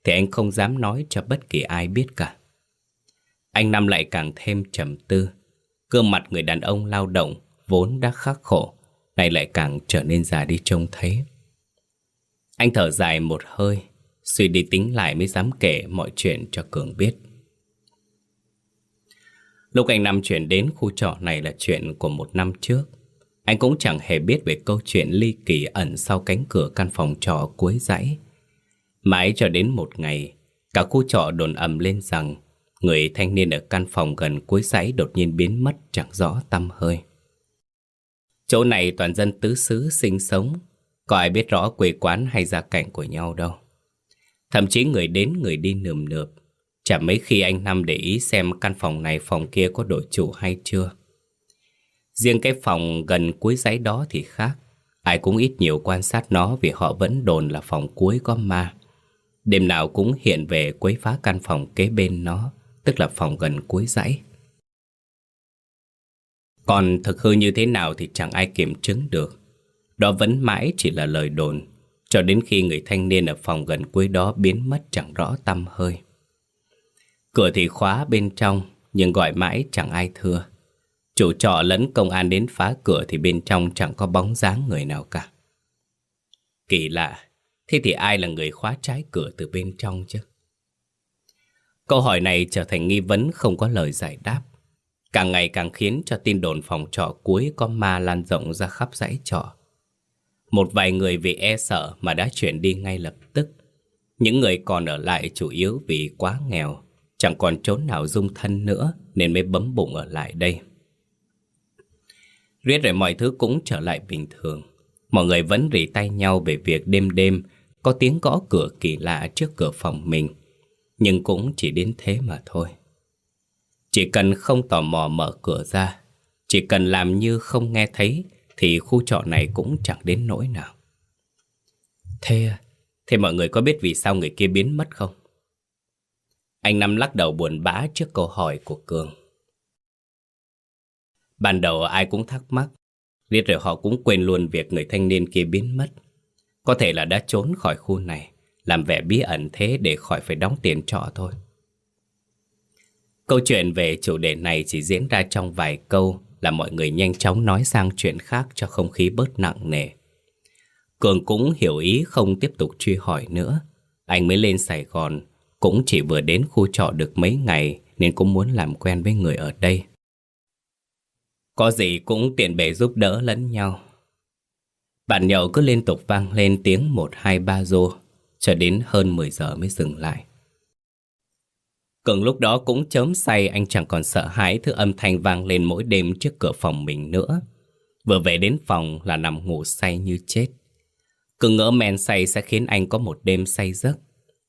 thì anh không dám nói cho bất kỳ ai biết cả. Anh Năm lại càng thêm trầm tư. Gương mặt người đàn ông lao động vốn đã khắc khổ, nay lại càng trở nên già đi trông thấy. Anh thở dài một hơi, suy đi tính lại mới dám kể mọi chuyện cho Cường biết. Lúc anh Năm chuyển đến khu trọ này là chuyện của một năm trước. Anh cũng chẳng hề biết về câu chuyện ly kỳ ẩn sau cánh cửa căn phòng trọ cuối dãy. Mãi cho đến một ngày, cả khu trọ đồn ầm lên rằng người thanh niên ở căn phòng gần cuối dãy đột nhiên biến mất chẳng rõ tâm hơi. Chỗ này toàn dân tứ xứ sinh sống, có ai biết rõ quê quán hay gia cảnh của nhau đâu. Thậm chí người đến người đi nườm nượp, chả mấy khi anh Năm để ý xem căn phòng này phòng kia có đổi chủ hay chưa. Riêng cái phòng gần cuối dãy đó thì khác. Ai cũng ít nhiều quan sát nó vì họ vẫn đồn là phòng cuối có ma. Đêm nào cũng hiện về quấy phá căn phòng kế bên nó, tức là phòng gần cuối dãy. Còn thực hư như thế nào thì chẳng ai kiểm chứng được. Đó vẫn mãi chỉ là lời đồn, cho đến khi người thanh niên ở phòng gần cuối đó biến mất chẳng rõ tâm hơi. Cửa thì khóa bên trong, nhưng gọi mãi chẳng ai thưa. Chủ trọ lẫn công an đến phá cửa thì bên trong chẳng có bóng dáng người nào cả. Kỳ lạ, thế thì ai là người khóa trái cửa từ bên trong chứ? Câu hỏi này trở thành nghi vấn không có lời giải đáp. Càng ngày càng khiến cho tin đồn phòng trọ cuối có ma lan rộng ra khắp dãy trọ. Một vài người vì e sợ mà đã chuyển đi ngay lập tức. Những người còn ở lại chủ yếu vì quá nghèo, chẳng còn chỗ nào dung thân nữa nên mới bấm bụng ở lại đây. Riết rồi mọi thứ cũng trở lại bình thường. Mọi người vẫn rỉ tay nhau về việc đêm đêm có tiếng gõ cửa kỳ lạ trước cửa phòng mình. Nhưng cũng chỉ đến thế mà thôi. Chỉ cần không tò mò mở cửa ra, chỉ cần làm như không nghe thấy thì khu trọ này cũng chẳng đến nỗi nào. Thế, thế mọi người có biết vì sao người kia biến mất không? Anh Năm lắc đầu buồn bã trước câu hỏi của Cường. Ban đầu ai cũng thắc mắc, biết rồi họ cũng quên luôn việc người thanh niên kia biến mất. Có thể là đã trốn khỏi khu này, làm vẻ bí ẩn thế để khỏi phải đóng tiền trọ thôi. Câu chuyện về chủ đề này chỉ diễn ra trong vài câu là mọi người nhanh chóng nói sang chuyện khác cho không khí bớt nặng nề. Cường cũng hiểu ý không tiếp tục truy hỏi nữa. Anh mới lên Sài Gòn, cũng chỉ vừa đến khu trọ được mấy ngày nên cũng muốn làm quen với người ở đây. Có gì cũng tiện bề giúp đỡ lẫn nhau. Bạn nhậu cứ liên tục vang lên tiếng 1, 2, 3 rô, cho đến hơn 10 giờ mới dừng lại. Cường lúc đó cũng chớm say anh chẳng còn sợ hãi thứ âm thanh vang lên mỗi đêm trước cửa phòng mình nữa. Vừa về đến phòng là nằm ngủ say như chết. Cứ ngỡ men say sẽ khiến anh có một đêm say giấc.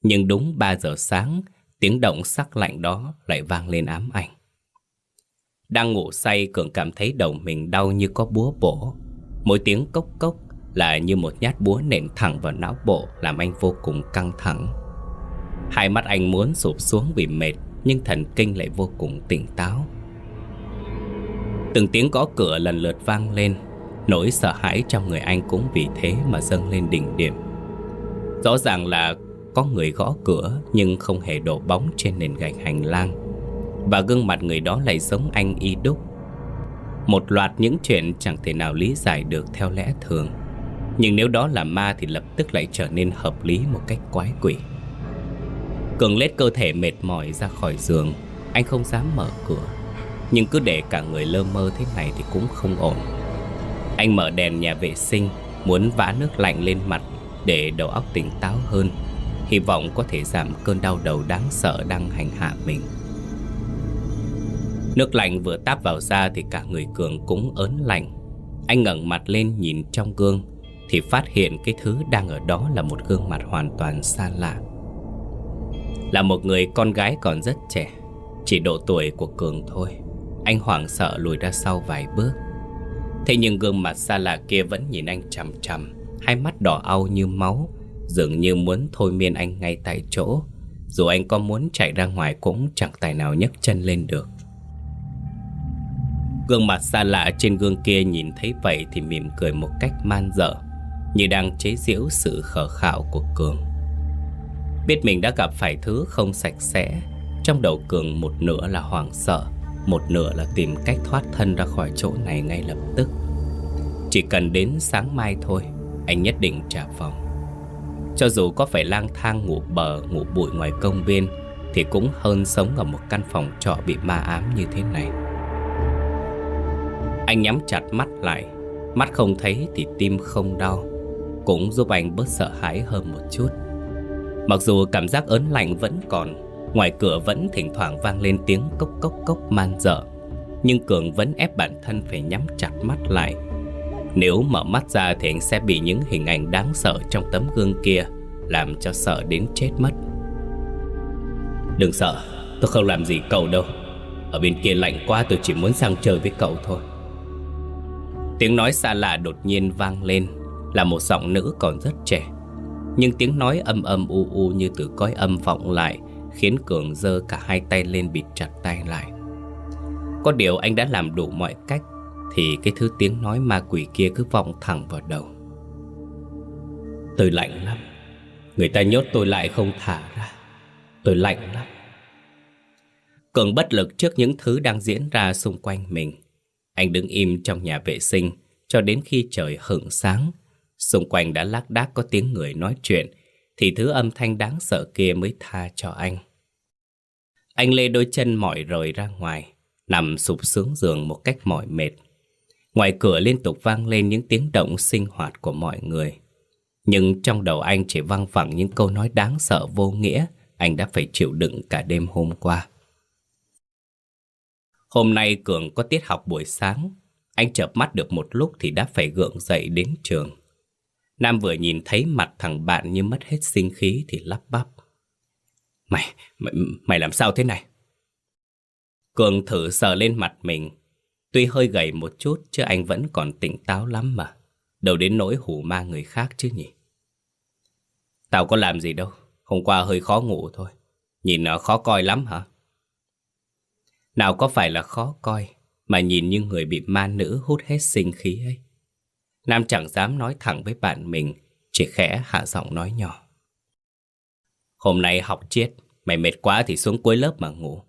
Nhưng đúng 3 giờ sáng, tiếng động sắc lạnh đó lại vang lên ám ảnh. Đang ngủ say Cường cảm thấy đầu mình đau như có búa bổ Mỗi tiếng cốc cốc là như một nhát búa nện thẳng vào não bộ Làm anh vô cùng căng thẳng Hai mắt anh muốn sụp xuống vì mệt, Nhưng thần kinh lại vô cùng tỉnh táo. Từng tiếng gõ cửa lần lượt vang lên. Nỗi sợ hãi trong người anh cũng vì thế mà dâng lên đỉnh điểm. Rõ ràng là có người gõ cửa, Nhưng không hề đổ bóng trên nền gạch hành lang. Và gương mặt người đó lại giống anh y đúc. Một loạt những chuyện chẳng thể nào lý giải được theo lẽ thường. Nhưng nếu đó là ma thì lập tức lại trở nên hợp lý một cách quái quỷ. Cường lết cơ thể mệt mỏi ra khỏi giường. Anh không dám mở cửa. Nhưng cứ để cả người lơ mơ thế này thì cũng không ổn. Anh mở đèn nhà vệ sinh, Muốn vã nước lạnh lên mặt Để đầu óc tỉnh táo hơn. Hy vọng có thể giảm cơn đau đầu đáng sợ đang hành hạ mình. Nước lạnh vừa táp vào da thì cả người Cường cũng ớn lạnh. Anh ngẩng mặt lên nhìn trong gương Thì phát hiện cái thứ đang ở đó là một gương mặt hoàn toàn xa lạ. Là một người con gái còn rất trẻ, Chỉ độ tuổi của Cường thôi. Anh hoảng sợ lùi ra sau vài bước. Thế nhưng gương mặt xa lạ kia vẫn nhìn anh chằm chằm, Hai mắt đỏ au như máu, Dường như muốn thôi miên anh ngay tại chỗ. Dù anh có muốn chạy ra ngoài cũng chẳng tài nào nhấc chân lên được. Gương mặt xa lạ trên gương kia nhìn thấy vậy thì mỉm cười một cách man dở Như đang chế giễu sự khờ khạo của Cường. Biết mình đã gặp phải thứ không sạch sẽ, Trong đầu Cường một nửa là hoảng sợ, Một nửa là tìm cách thoát thân ra khỏi chỗ này ngay lập tức. Chỉ cần đến sáng mai thôi, Anh nhất định trả phòng. Cho dù có phải lang thang, ngủ bờ, ngủ bụi ngoài công viên, Thì cũng hơn sống ở một căn phòng trọ bị ma ám như thế này. Anh nhắm chặt mắt lại, Mắt không thấy thì tim không đau, Cũng giúp anh bớt sợ hãi hơn một chút. Mặc dù cảm giác ớn lạnh vẫn còn Ngoài cửa vẫn thỉnh thoảng vang lên tiếng cốc cốc cốc man dở Nhưng Cường vẫn ép bản thân phải nhắm chặt mắt lại. Nếu mở mắt ra thì anh sẽ bị những hình ảnh đáng sợ trong tấm gương kia Làm cho sợ đến chết mất. Đừng sợ, tôi không làm gì cậu đâu. Ở bên kia lạnh quá tôi chỉ muốn sang chơi với cậu thôi. Tiếng nói xa lạ đột nhiên vang lên Là một giọng nữ còn rất trẻ. Nhưng tiếng nói âm âm u u như từ cõi âm vọng lại, Khiến Cường dơ cả hai tay lên bịt chặt tay lại. Có điều anh đã làm đủ mọi cách, Thì cái thứ tiếng nói ma quỷ kia cứ vọng thẳng vào đầu. Tôi lạnh lắm. Người ta nhốt tôi lại không thả ra. Tôi lạnh lắm. Cường bất lực trước những thứ đang diễn ra xung quanh mình. Anh đứng im trong nhà vệ sinh cho đến khi trời hửng sáng. Xung quanh đã lác đác có tiếng người nói chuyện, thì thứ âm thanh đáng sợ kia mới tha cho anh. Anh lê đôi chân mỏi rời ra ngoài, nằm sụp xuống giường một cách mỏi mệt. Ngoài cửa liên tục vang lên những tiếng động sinh hoạt của mọi người. Nhưng trong đầu anh chỉ vang vẳng những câu nói đáng sợ vô nghĩa anh đã phải chịu đựng cả đêm hôm qua. Hôm nay Cường có tiết học buổi sáng Anh chợp mắt được một lúc thì đã phải gượng dậy đến trường Nam vừa nhìn thấy mặt thằng bạn như mất hết sinh khí thì lắp bắp. Mày, mày, mày làm sao thế này? Cường thử sờ lên mặt mình. Tuy hơi gầy một chút chứ anh vẫn còn tỉnh táo lắm mà. Đâu đến nỗi hù ma người khác chứ nhỉ? Tao có làm gì đâu. Hôm qua hơi khó ngủ thôi. Nhìn nó khó coi lắm hả? Nào có phải là khó coi Mà nhìn như người bị ma nữ hút hết sinh khí ấy. Nam chẳng dám nói thẳng với bạn mình, Chỉ khẽ hạ giọng nói nhỏ. Hôm nay học triết, Mày mệt quá thì xuống cuối lớp mà ngủ.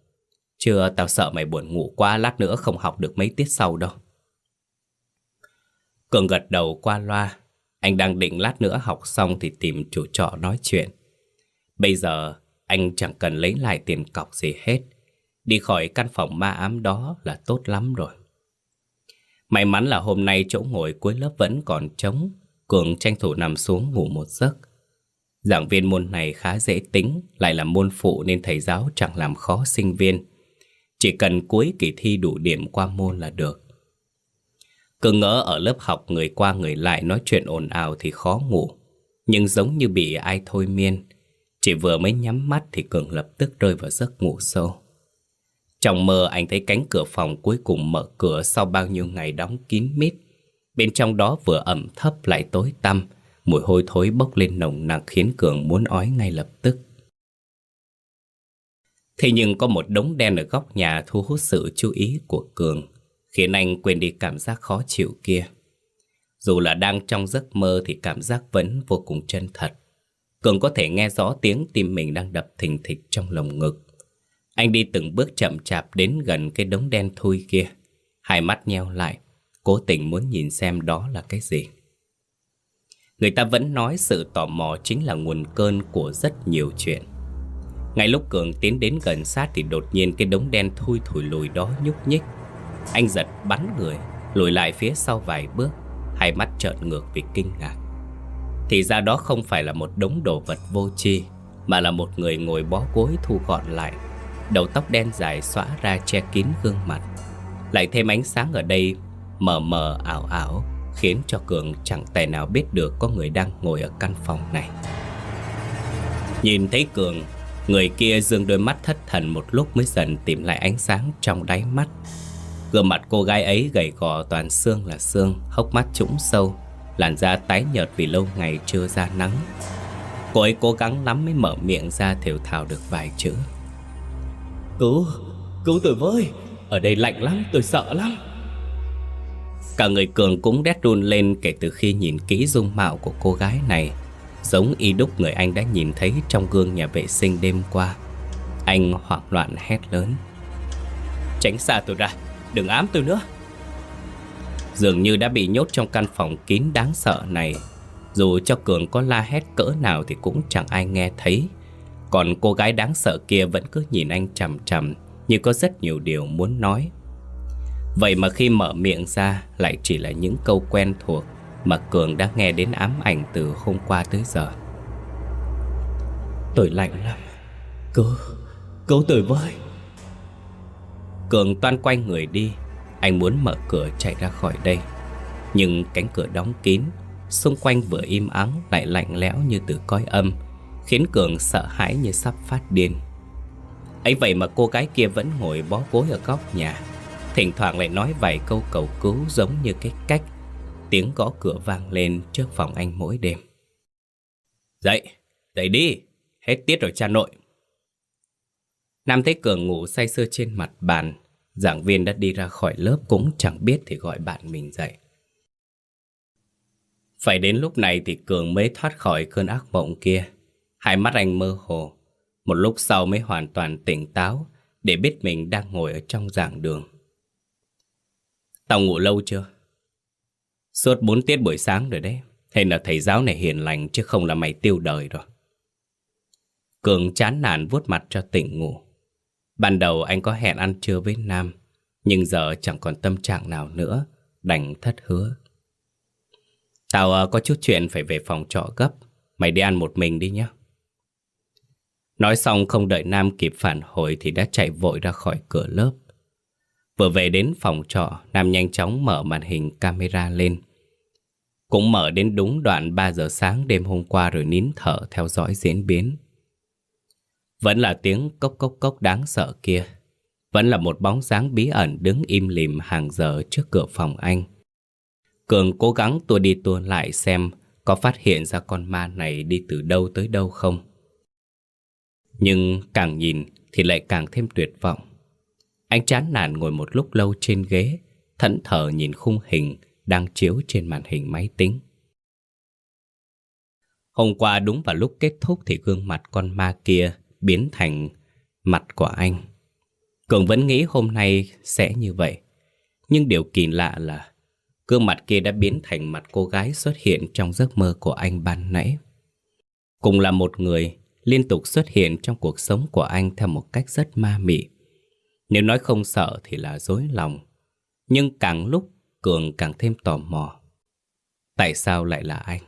Chưa, tao sợ mày buồn ngủ quá, Lát nữa không học được mấy tiết sau đâu. Cường gật đầu qua loa. Anh đang định lát nữa học xong Thì tìm chủ trọ nói chuyện. Bây giờ, anh chẳng cần lấy lại tiền cọc gì hết. Đi khỏi căn phòng ma ám đó là tốt lắm rồi. May mắn là hôm nay chỗ ngồi cuối lớp vẫn còn trống, Cường tranh thủ nằm xuống ngủ một giấc. Giảng viên môn này khá dễ tính, lại là môn phụ nên thầy giáo chẳng làm khó sinh viên. Chỉ cần cuối kỳ thi đủ điểm qua môn là được. Cứ ngỡ ở lớp học người qua người lại nói chuyện ồn ào thì khó ngủ. Nhưng giống như bị ai thôi miên, chỉ vừa mới nhắm mắt thì Cường lập tức rơi vào giấc ngủ sâu. Trong mơ anh thấy cánh cửa phòng cuối cùng mở cửa sau bao nhiêu ngày đóng kín mít. Bên trong đó vừa ẩm thấp lại tối tăm, mùi hôi thối bốc lên nồng nặc khiến Cường muốn ói ngay lập tức. Thế nhưng có một đống đen ở góc nhà thu hút sự chú ý của Cường, khiến anh quên đi cảm giác khó chịu kia. Dù là đang trong giấc mơ thì cảm giác vẫn vô cùng chân thật. Cường có thể nghe rõ tiếng tim mình đang đập thình thịch trong lồng ngực. Anh đi từng bước chậm chạp đến gần cái đống đen thui kia. Hai mắt nheo lại, cố tình muốn nhìn xem đó là cái gì. Người ta vẫn nói sự tò mò chính là nguồn cơn của rất nhiều chuyện Ngay lúc Cường tiến đến gần sát thì đột nhiên cái đống đen thui thủi lùi đó nhúc nhích Anh giật bắn người, lùi lại phía sau vài bước Hai mắt trợn ngược vì kinh ngạc Thì ra đó không phải là một đống đồ vật vô tri Mà là một người ngồi bó gối thu gọn lại Đầu tóc đen dài xõa ra che kín gương mặt. Lại thêm ánh sáng ở đây mờ mờ ảo ảo, Khiến cho Cường chẳng tài nào biết được có người đang ngồi ở căn phòng này. Nhìn thấy Cường, Người kia dương đôi mắt thất thần một lúc mới dần tìm lại ánh sáng trong đáy mắt. Gương mặt cô gái ấy gầy gò toàn xương là xương, Hốc mắt trũng sâu, Làn da tái nhợt vì lâu ngày chưa ra nắng. Cô ấy cố gắng lắm mới mở miệng ra thều thào được vài chữ. Cứu, cứu tôi với. Ở đây lạnh lắm, tôi sợ lắm. Cả người Cường cũng đét run lên kể từ khi nhìn kỹ dung mạo của cô gái này. Giống y đúc người anh đã nhìn thấy trong gương nhà vệ sinh đêm qua. Anh hoảng loạn hét lớn. Tránh xa tôi ra, đừng ám tôi nữa. Dường như đã bị nhốt trong căn phòng kín đáng sợ này. Dù cho Cường có la hét cỡ nào thì cũng chẳng ai nghe thấy. Còn cô gái đáng sợ kia vẫn cứ nhìn anh chằm chằm Như có rất nhiều điều muốn nói Vậy mà khi mở miệng ra lại chỉ là những câu quen thuộc mà Cường đã nghe đến ám ảnh từ hôm qua tới giờ. Tôi lạnh lắm. Cứu, cứu tôi với. Cường toan quay người đi. Anh muốn mở cửa chạy ra khỏi đây. Nhưng cánh cửa đóng kín, xung quanh vừa im ắng lại lạnh lẽo như từ coi âm, khiến Cường sợ hãi như sắp phát điên. ấy vậy mà cô gái kia vẫn ngồi bó gối ở góc nhà. Thỉnh thoảng lại nói vài câu cầu cứu giống như cái cách Tiếng gõ cửa vang lên trước phòng anh mỗi đêm. Dậy, dậy đi, hết tiết rồi cha nội. Nam thấy Cường ngủ say sưa trên mặt bàn Giảng viên đã đi ra khỏi lớp cũng chẳng biết thì gọi bạn mình dậy. Phải đến lúc này thì Cường mới thoát khỏi cơn ác mộng kia. Hai mắt anh mơ hồ Một lúc sau mới hoàn toàn tỉnh táo Để biết mình đang ngồi ở trong giảng đường Tao ngủ lâu chưa? Suốt bốn tiết buổi sáng rồi đấy. Hay là thầy giáo này hiền lành chứ không là mày tiêu đời rồi. Cường chán nản vuốt mặt cho tỉnh ngủ. Ban đầu anh có hẹn ăn trưa với Nam, nhưng giờ chẳng còn tâm trạng nào nữa, đành thất hứa. Tao à, có chút chuyện phải về phòng trọ gấp, mày đi ăn một mình đi nhé. Nói xong không đợi Nam kịp phản hồi thì đã chạy vội ra khỏi cửa lớp. Vừa về đến phòng trọ, Nam nhanh chóng mở màn hình camera lên. Cũng mở đến đúng đoạn 3 giờ sáng đêm hôm qua rồi nín thở theo dõi diễn biến. Vẫn là tiếng cốc cốc cốc đáng sợ kia. Vẫn là một bóng dáng bí ẩn đứng im lìm hàng giờ trước cửa phòng anh. Cường cố gắng tua đi tua lại xem có phát hiện ra con ma này đi từ đâu tới đâu không. Nhưng càng nhìn thì lại càng thêm tuyệt vọng. Anh chán nản ngồi một lúc lâu trên ghế, thẫn thờ nhìn khung hình đang chiếu trên màn hình máy tính. Hôm qua đúng vào lúc kết thúc thì gương mặt con ma kia biến thành mặt của anh. Cường vẫn nghĩ hôm nay sẽ như vậy. Nhưng điều kỳ lạ là gương mặt kia đã biến thành mặt cô gái xuất hiện trong giấc mơ của anh ban nãy. Cùng là một người liên tục xuất hiện trong cuộc sống của anh theo một cách rất ma mị. Nếu nói không sợ thì là dối lòng, Nhưng càng lúc Cường càng thêm tò mò Tại sao lại là anh?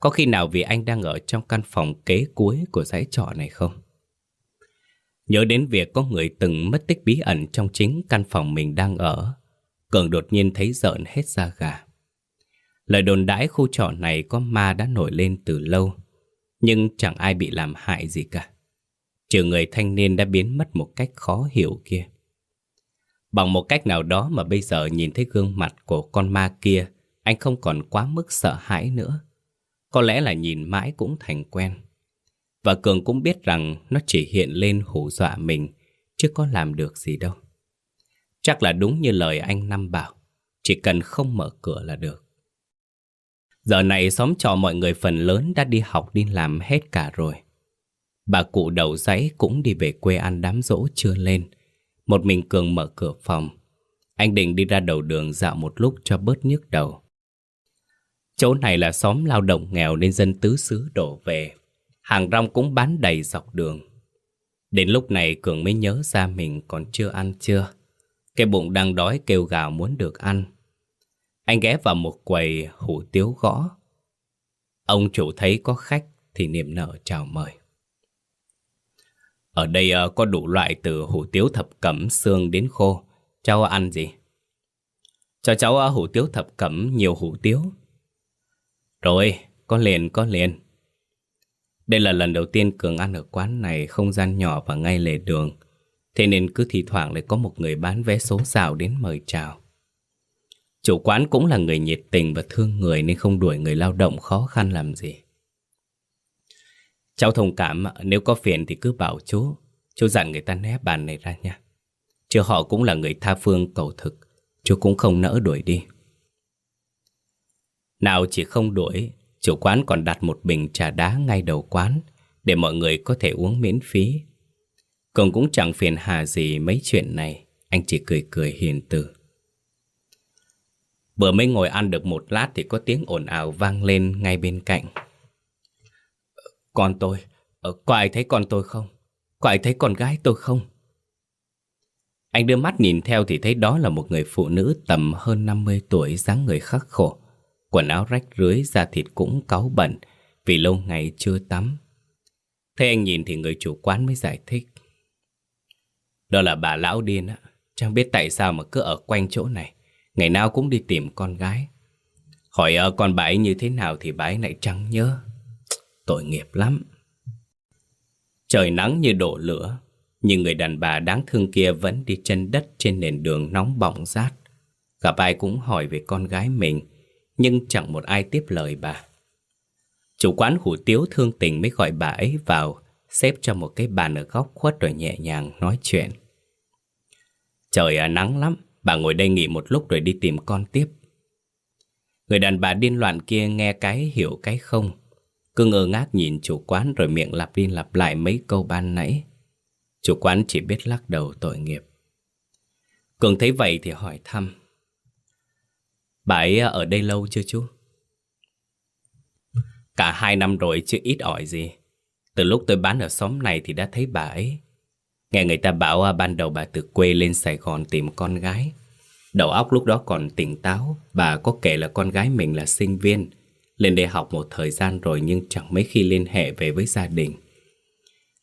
Có khi nào vì anh đang ở trong căn phòng kế cuối của dãy trọ này không? Nhớ đến việc có người từng mất tích bí ẩn trong chính căn phòng mình đang ở, Cường đột nhiên thấy giận hết da gà Lời đồn đãi khu trọ này có ma đã nổi lên từ lâu nhưng chẳng ai bị làm hại gì cả Trừ người thanh niên đã biến mất một cách khó hiểu kia Bằng một cách nào đó mà bây giờ nhìn thấy gương mặt của con ma kia, anh không còn quá mức sợ hãi nữa. Có lẽ là nhìn mãi cũng thành quen. Và Cường cũng biết rằng nó chỉ hiện lên hù dọa mình, chứ có làm được gì đâu. Chắc là đúng như lời anh Năm bảo, chỉ cần không mở cửa là được. Giờ này xóm trọ mọi người phần lớn đã đi học đi làm hết cả rồi. Bà cụ đầu giấy cũng đi về quê ăn đám dỗ chưa lên, một mình Cường mở cửa phòng Anh định đi ra đầu đường dạo một lúc cho bớt nhức đầu Chỗ này là xóm lao động nghèo nên dân tứ xứ đổ về. Hàng rong cũng bán đầy dọc đường. Đến lúc này Cường mới nhớ ra mình còn chưa ăn chưa. Cái bụng đang đói kêu gào muốn được ăn. Anh ghé vào một quầy hủ tiếu gõ. Ông chủ thấy có khách thì niềm nở chào mời. Ở đây ờ, có đủ loại từ hủ tiếu thập cẩm xương đến khô. Cháu ăn gì? Cho cháu ờ, hủ tiếu thập cẩm nhiều hủ tiếu. Rồi, có liền, có liền. Đây là lần đầu tiên Cường ăn ở quán này không gian nhỏ và ngay lề đường. Thế nên cứ thi thoảng lại có một người bán vé số xào đến mời chào. Chủ quán cũng là người nhiệt tình và thương người nên không đuổi người lao động khó khăn làm gì. Cháu thông cảm, nếu có phiền thì cứ bảo chú. Chú dặn người ta né bàn này ra nha. Chứ họ cũng là người tha phương cầu thực. Chú cũng không nỡ đuổi đi. Nào chỉ không đuổi, chủ quán còn đặt một bình trà đá ngay đầu quán để mọi người có thể uống miễn phí. Cường cũng chẳng phiền hà gì mấy chuyện này, anh chỉ cười cười hiền từ. Vừa mới ngồi ăn được một lát thì có tiếng ồn ào vang lên ngay bên cạnh. Con tôi, ờ, có ai thấy con tôi không? Có ai thấy con gái tôi không? Anh đưa mắt nhìn theo thì thấy đó là một người phụ nữ tầm hơn 50 tuổi dáng người khắc khổ. Quần áo rách rưới, da thịt cũng cáu bẩn vì lâu ngày chưa tắm. Thế anh nhìn thì người chủ quán mới giải thích. Đó là bà lão điên á. Chẳng biết tại sao mà cứ ở quanh chỗ này. Ngày nào cũng đi tìm con gái. Hỏi ở con bà ấy như thế nào thì bà ấy lại chẳng nhớ. Tội nghiệp lắm. Trời nắng như đổ lửa. Nhưng người đàn bà đáng thương kia vẫn đi chân đất trên nền đường nóng bỏng rát. Gặp ai cũng hỏi về con gái mình nhưng chẳng một ai tiếp lời bà. Chủ quán hủ tiếu thương tình mới gọi bà ấy vào, xếp cho một cái bàn ở góc khuất rồi nhẹ nhàng nói chuyện. Trời à nắng lắm, bà ngồi đây nghỉ một lúc rồi đi tìm con tiếp. Người đàn bà điên loạn kia nghe cái hiểu cái không. Cứ ngơ ngác nhìn chủ quán rồi miệng lặp đi lặp lại mấy câu ban nãy. Chủ quán chỉ biết lắc đầu tội nghiệp. Cường thấy vậy thì hỏi thăm. Bà ấy ở đây lâu chưa chú? Cả hai năm rồi chứ ít ỏi gì. Từ lúc tôi bán ở xóm này thì đã thấy bà ấy. Nghe người ta bảo à, ban đầu bà từ quê lên Sài Gòn tìm con gái. Đầu óc lúc đó còn tỉnh táo, bà có kể là con gái mình là sinh viên. Lên đây học một thời gian rồi nhưng chẳng mấy khi liên hệ về với gia đình.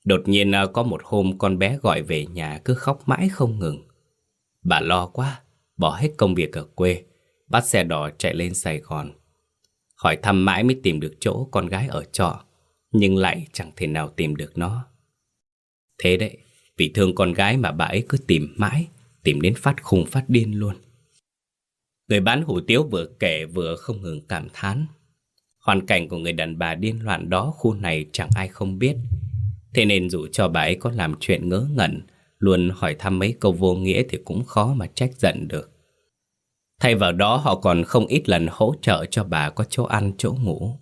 Đột nhiên à, có một hôm con bé gọi về nhà cứ khóc mãi không ngừng. Bà lo quá, bỏ hết công việc ở quê, bắt xe đỏ chạy lên Sài Gòn. Hỏi thăm mãi mới tìm được chỗ con gái ở trọ, nhưng lại chẳng thể nào tìm được nó. Thế đấy, vì thương con gái mà bà ấy cứ tìm mãi, tìm đến phát khùng phát điên luôn. Người bán hủ tiếu vừa kể vừa không ngừng cảm thán. Hoàn cảnh của người đàn bà điên loạn đó khu này chẳng ai không biết. Thế nên dù cho bà ấy có làm chuyện ngớ ngẩn, luôn hỏi thăm mấy câu vô nghĩa thì cũng khó mà trách giận được. Thay vào đó họ còn không ít lần hỗ trợ cho bà có chỗ ăn chỗ ngủ.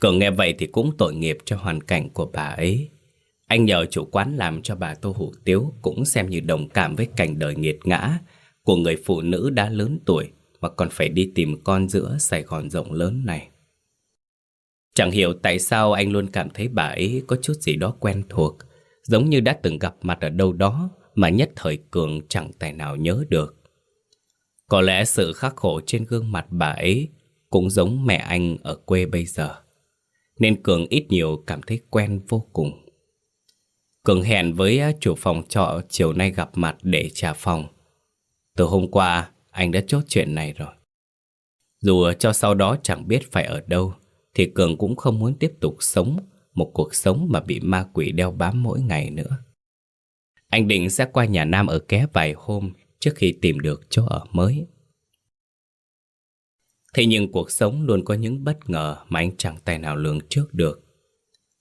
Cường nghe vậy thì cũng tội nghiệp cho hoàn cảnh của bà ấy. Anh nhờ chủ quán làm cho bà tô hủ tiếu cũng xem như đồng cảm với cảnh đời nghiệt ngã của người phụ nữ đã lớn tuổi mà còn phải đi tìm con giữa Sài Gòn rộng lớn này. Chẳng hiểu tại sao anh luôn cảm thấy bà ấy có chút gì đó quen thuộc, giống như đã từng gặp mặt ở đâu đó mà nhất thời Cường chẳng tài nào nhớ được. Có lẽ sự khắc khổ trên gương mặt bà ấy cũng giống mẹ anh ở quê bây giờ. Nên Cường ít nhiều cảm thấy quen vô cùng. Cường hẹn với chủ phòng trọ chiều nay gặp mặt để trả phòng. Từ hôm qua, anh đã chốt chuyện này rồi. Dù cho sau đó chẳng biết phải ở đâu, thì Cường cũng không muốn tiếp tục sống một cuộc sống mà bị ma quỷ đeo bám mỗi ngày nữa. Anh định sẽ qua nhà Nam ở ké vài hôm trước khi tìm được chỗ ở mới. Thế nhưng cuộc sống luôn có những bất ngờ mà anh chẳng tài nào lường trước được.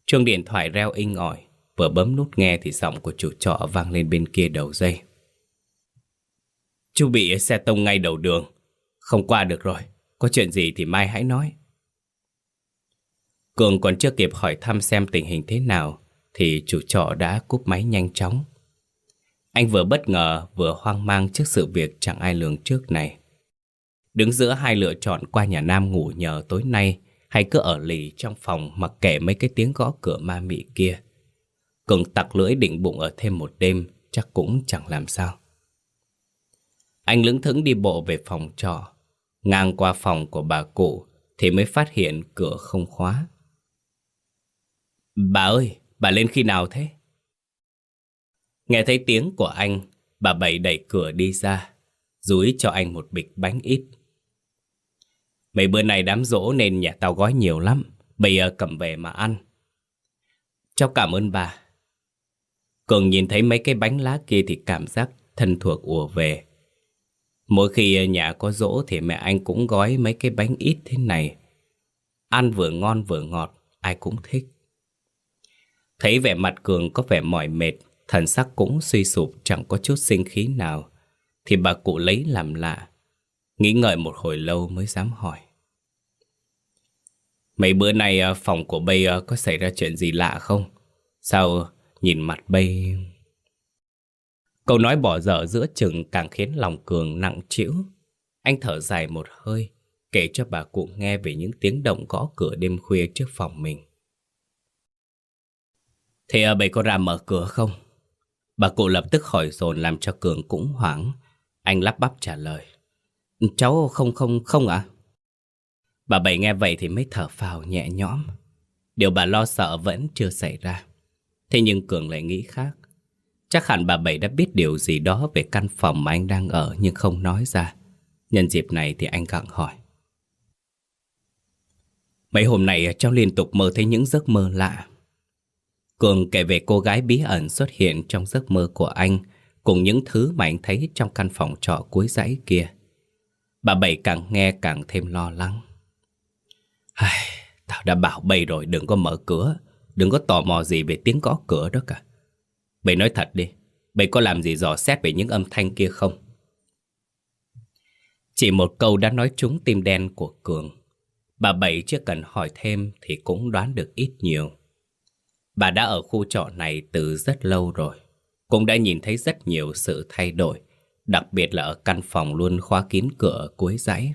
Chuông điện thoại reo inh ỏi, vừa bấm nút nghe thì giọng của chủ trọ vang lên bên kia đầu dây. Chú bị xe tông ngay đầu đường, không qua được rồi, có chuyện gì thì mai hãy nói. Cường còn chưa kịp hỏi thăm xem tình hình thế nào thì chủ trọ đã cúp máy nhanh chóng. Anh vừa bất ngờ vừa hoang mang trước sự việc chẳng ai lường trước này. Đứng giữa hai lựa chọn qua nhà Nam ngủ nhờ tối nay hay cứ ở lì trong phòng mặc kệ mấy cái tiếng gõ cửa ma mị kia. Cường tặc lưỡi định bụng ở thêm một đêm chắc cũng chẳng làm sao. Anh lững thững đi bộ về phòng trọ, ngang qua phòng của bà cụ thì mới phát hiện cửa không khóa. Bà ơi, bà lên khi nào thế? Nghe thấy tiếng của anh, bà Bảy đẩy cửa đi ra, dúi cho anh một bịch bánh ít. Mấy bữa này đám rỗ nên nhà tao gói nhiều lắm, bây giờ cầm về mà ăn. Cháu cảm ơn bà. Cường nhìn thấy mấy cái bánh lá kia thì cảm giác thân thuộc ùa về. Mỗi khi nhà có rỗ thì mẹ anh cũng gói mấy cái bánh ít thế này. Ăn vừa ngon vừa ngọt, ai cũng thích. Thấy vẻ mặt Cường có vẻ mỏi mệt, thần sắc cũng suy sụp chẳng có chút sinh khí nào, thì bà cụ lấy làm lạ. Nghĩ ngợi một hồi lâu mới dám hỏi. Mấy bữa nay à, phòng của bây à, có xảy ra chuyện gì lạ không? Sao nhìn mặt bay. Câu nói bỏ dở giữa chừng càng khiến lòng Cường nặng trĩu. Anh thở dài một hơi, kể cho bà cụ nghe về những tiếng động gõ cửa đêm khuya trước phòng mình. Thế à, bầy có ra mở cửa không? Bà cụ lập tức hỏi dồn làm cho Cường cũng hoảng. Anh lắp bắp trả lời. Cháu không không không ạ? Bà bảy nghe vậy thì mới thở phào nhẹ nhõm. Điều bà lo sợ vẫn chưa xảy ra. Thế nhưng Cường lại nghĩ khác. Chắc hẳn bà bảy đã biết điều gì đó về căn phòng mà anh đang ở nhưng không nói ra. Nhân dịp này thì anh gặng hỏi. Mấy hôm nay cháu liên tục mơ thấy những giấc mơ lạ. Cường kể về cô gái bí ẩn xuất hiện trong giấc mơ của anh cùng những thứ mà anh thấy trong căn phòng trọ cuối dãy kia. Bà Bảy càng nghe càng thêm lo lắng. Ai, tao đã bảo Bảy rồi đừng có mở cửa, đừng có tò mò gì về tiếng gõ cửa đó cả. Bảy nói thật đi, Bảy có làm gì dò xét về những âm thanh kia không? Chỉ một câu đã nói trúng tim đen của Cường. Bà Bảy chưa cần hỏi thêm thì cũng đoán được ít nhiều. Bà đã ở khu trọ này từ rất lâu rồi. Cũng đã nhìn thấy rất nhiều sự thay đổi, đặc biệt là ở căn phòng luôn khóa kín cửa cuối dãy.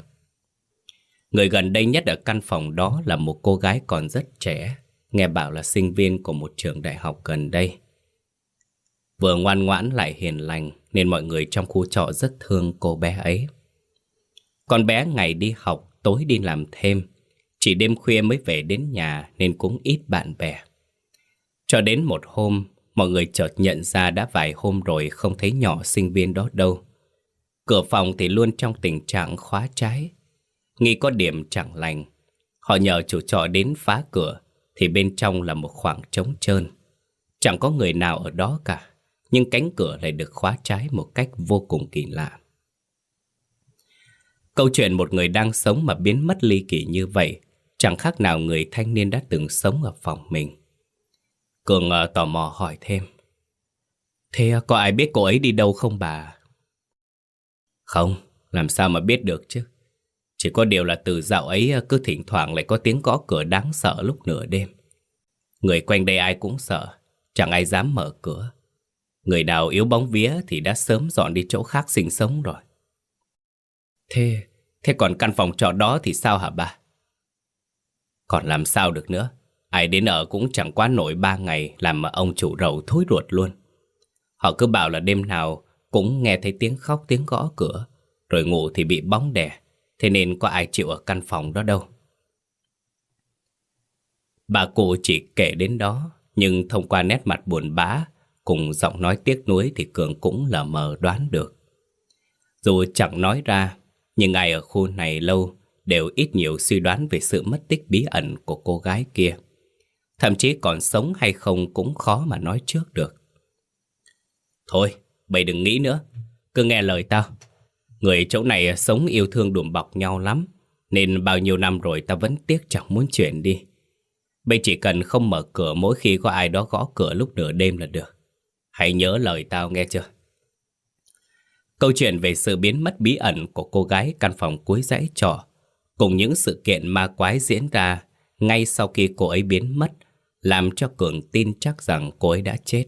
Người gần đây nhất ở căn phòng đó là một cô gái còn rất trẻ, nghe bảo là sinh viên của một trường đại học gần đây. Vừa ngoan ngoãn lại hiền lành nên mọi người trong khu trọ rất thương cô bé ấy. Con bé ngày đi học, tối đi làm thêm, chỉ đêm khuya mới về đến nhà nên cũng ít bạn bè. Cho đến một hôm, mọi người chợt nhận ra đã vài hôm rồi không thấy nhỏ sinh viên đó đâu. Cửa phòng thì luôn trong tình trạng khóa trái. Nghĩ có điểm chẳng lành. Họ nhờ chủ trọ đến phá cửa, thì bên trong là một khoảng trống trơn. Chẳng có người nào ở đó cả, nhưng cánh cửa lại được khóa trái một cách vô cùng kỳ lạ. Câu chuyện một người đang sống mà biến mất ly kỳ như vậy chẳng khác nào người thanh niên đã từng sống ở phòng mình. Cường uh, tò mò hỏi thêm. Thế ờ, có ai biết cô ấy đi đâu không bà? Không, làm sao mà biết được chứ. Chỉ có điều là từ dạo ấy à, cứ thỉnh thoảng lại có tiếng gõ cửa đáng sợ lúc nửa đêm. Người quanh đây ai cũng sợ, chẳng ai dám mở cửa. Người nào yếu bóng vía thì đã sớm dọn đi chỗ khác sinh sống rồi. Thế, thế còn căn phòng trọ đó thì sao hả bà? Còn làm sao được nữa? Ai đến ở cũng chẳng quá nổi ba ngày làm mà ông chủ rầu thối ruột luôn. Họ cứ bảo là đêm nào cũng nghe thấy tiếng khóc tiếng gõ cửa, rồi ngủ thì bị bóng đè, thế nên có ai chịu ở căn phòng đó đâu. Bà cụ chỉ kể đến đó, nhưng thông qua nét mặt buồn bã cùng giọng nói tiếc nuối thì Cường cũng lờ mờ đoán được. Dù chẳng nói ra, nhưng ai ở khu này lâu đều ít nhiều suy đoán về sự mất tích bí ẩn của cô gái kia. Thậm chí còn sống hay không cũng khó mà nói trước được. Thôi, bày đừng nghĩ nữa. Cứ nghe lời tao. Người chỗ này sống yêu thương đùm bọc nhau lắm. Nên bao nhiêu năm rồi ta vẫn tiếc chẳng muốn chuyển đi. Bây chỉ cần không mở cửa mỗi khi có ai đó gõ cửa lúc nửa đêm là được. Hãy nhớ lời tao nghe chưa? Câu chuyện về sự biến mất bí ẩn của cô gái căn phòng cuối dãy trọ cùng những sự kiện ma quái diễn ra ngay sau khi cô ấy biến mất làm cho Cường tin chắc rằng cô ấy đã chết.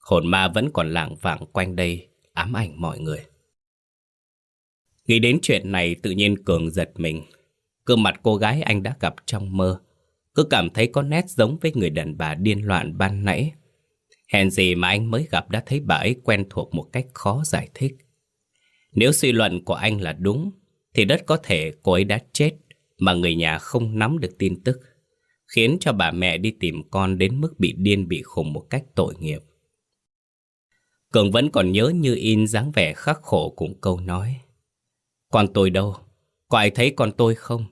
Hồn ma vẫn còn lảng vảng quanh đây, ám ảnh mọi người. Nghĩ đến chuyện này tự nhiên Cường giật mình. Gương mặt cô gái anh đã gặp trong mơ. Cứ cảm thấy có nét giống với người đàn bà điên loạn ban nãy. Hèn gì mà anh mới gặp đã thấy bà ấy quen thuộc một cách khó giải thích. Nếu suy luận của anh là đúng, thì rất có thể cô ấy đã chết mà người nhà không nắm được tin tức, khiến cho bà mẹ đi tìm con đến mức bị điên bị khùng một cách tội nghiệp. Cường vẫn còn nhớ như in dáng vẻ khắc khổ cùng câu nói. Con tôi đâu? Có ai thấy con tôi không?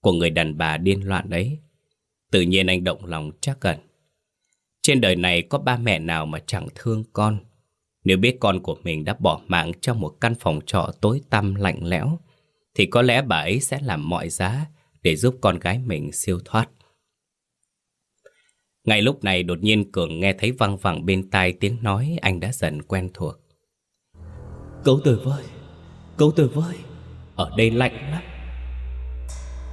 Của người đàn bà điên loạn đấy. Tự nhiên anh động lòng chắc gần. Trên đời này có ba mẹ nào mà chẳng thương con. Nếu biết con của mình đã bỏ mạng trong một căn phòng trọ tối tăm lạnh lẽo, thì có lẽ bà ấy sẽ làm mọi giá để giúp con gái mình siêu thoát. Ngay lúc này đột nhiên Cường nghe thấy văng vẳng bên tai tiếng nói anh đã dần quen thuộc. Cứu tôi với, cứu tôi với, ở đây lạnh lắm.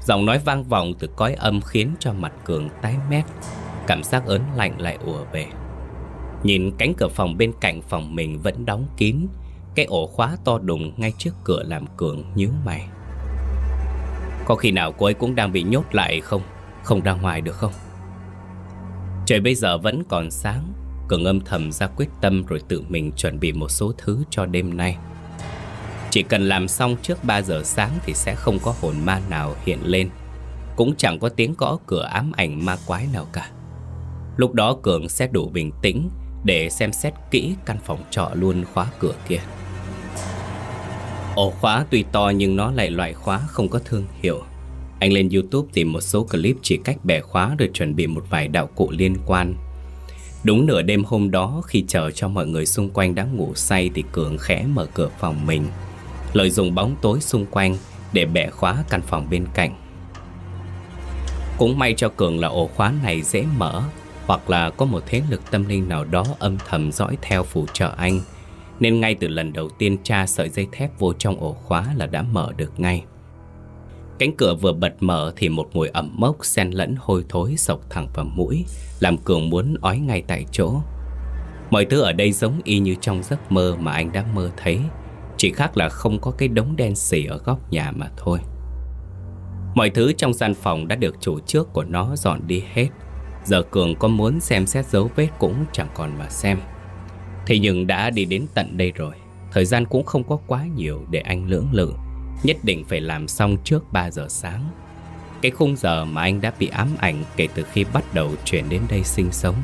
Giọng nói vang vọng từ cõi âm khiến cho mặt Cường tái mét, cảm giác ớn lạnh lại ùa về. Nhìn cánh cửa phòng bên cạnh phòng mình vẫn đóng kín, cái ổ khóa to đùng ngay trước cửa làm Cường nhíu mày. Có khi nào cô ấy cũng đang bị nhốt lại không? Không ra ngoài được không? Trời bây giờ vẫn còn sáng Cường âm thầm ra quyết tâm rồi tự mình chuẩn bị một số thứ cho đêm nay chỉ cần làm xong trước 3 giờ sáng thì sẽ không có hồn ma nào hiện lên. Cũng chẳng có tiếng gõ cửa ám ảnh ma quái nào cả. Lúc đó Cường sẽ đủ bình tĩnh để xem xét kỹ căn phòng trọ luôn khóa cửa kia. Ổ khóa tuy to nhưng nó lại loại khóa không có thương hiệu. Anh lên YouTube tìm một số clip chỉ cách bẻ khóa rồi chuẩn bị một vài đạo cụ liên quan. Đúng nửa đêm hôm đó khi chờ cho mọi người xung quanh đã ngủ say thì Cường khẽ mở cửa phòng mình, lợi dụng bóng tối xung quanh để bẻ khóa căn phòng bên cạnh. Cũng may cho Cường là ổ khóa này dễ mở hoặc là có một thế lực tâm linh nào đó âm thầm dõi theo phù trợ anh nên ngay từ lần đầu tiên tra sợi dây thép vô trong ổ khóa là đã mở được ngay. Cánh cửa vừa bật mở thì một mùi ẩm mốc xen lẫn hôi thối sộc thẳng vào mũi, làm Cường muốn ói ngay tại chỗ. Mọi thứ ở đây giống y như trong giấc mơ mà anh đã mơ thấy, chỉ khác là không có cái đống đen xỉ ở góc nhà mà thôi. Mọi thứ trong gian phòng đã được chủ trước của nó dọn đi hết. Giờ Cường có muốn xem xét dấu vết cũng chẳng còn mà xem. Thế nhưng đã đi đến tận đây rồi, thời gian cũng không có quá nhiều để anh lưỡng lự. Nhất định phải làm xong trước 3 giờ sáng Cái khung giờ mà anh đã bị ám ảnh kể từ khi bắt đầu chuyển đến đây sinh sống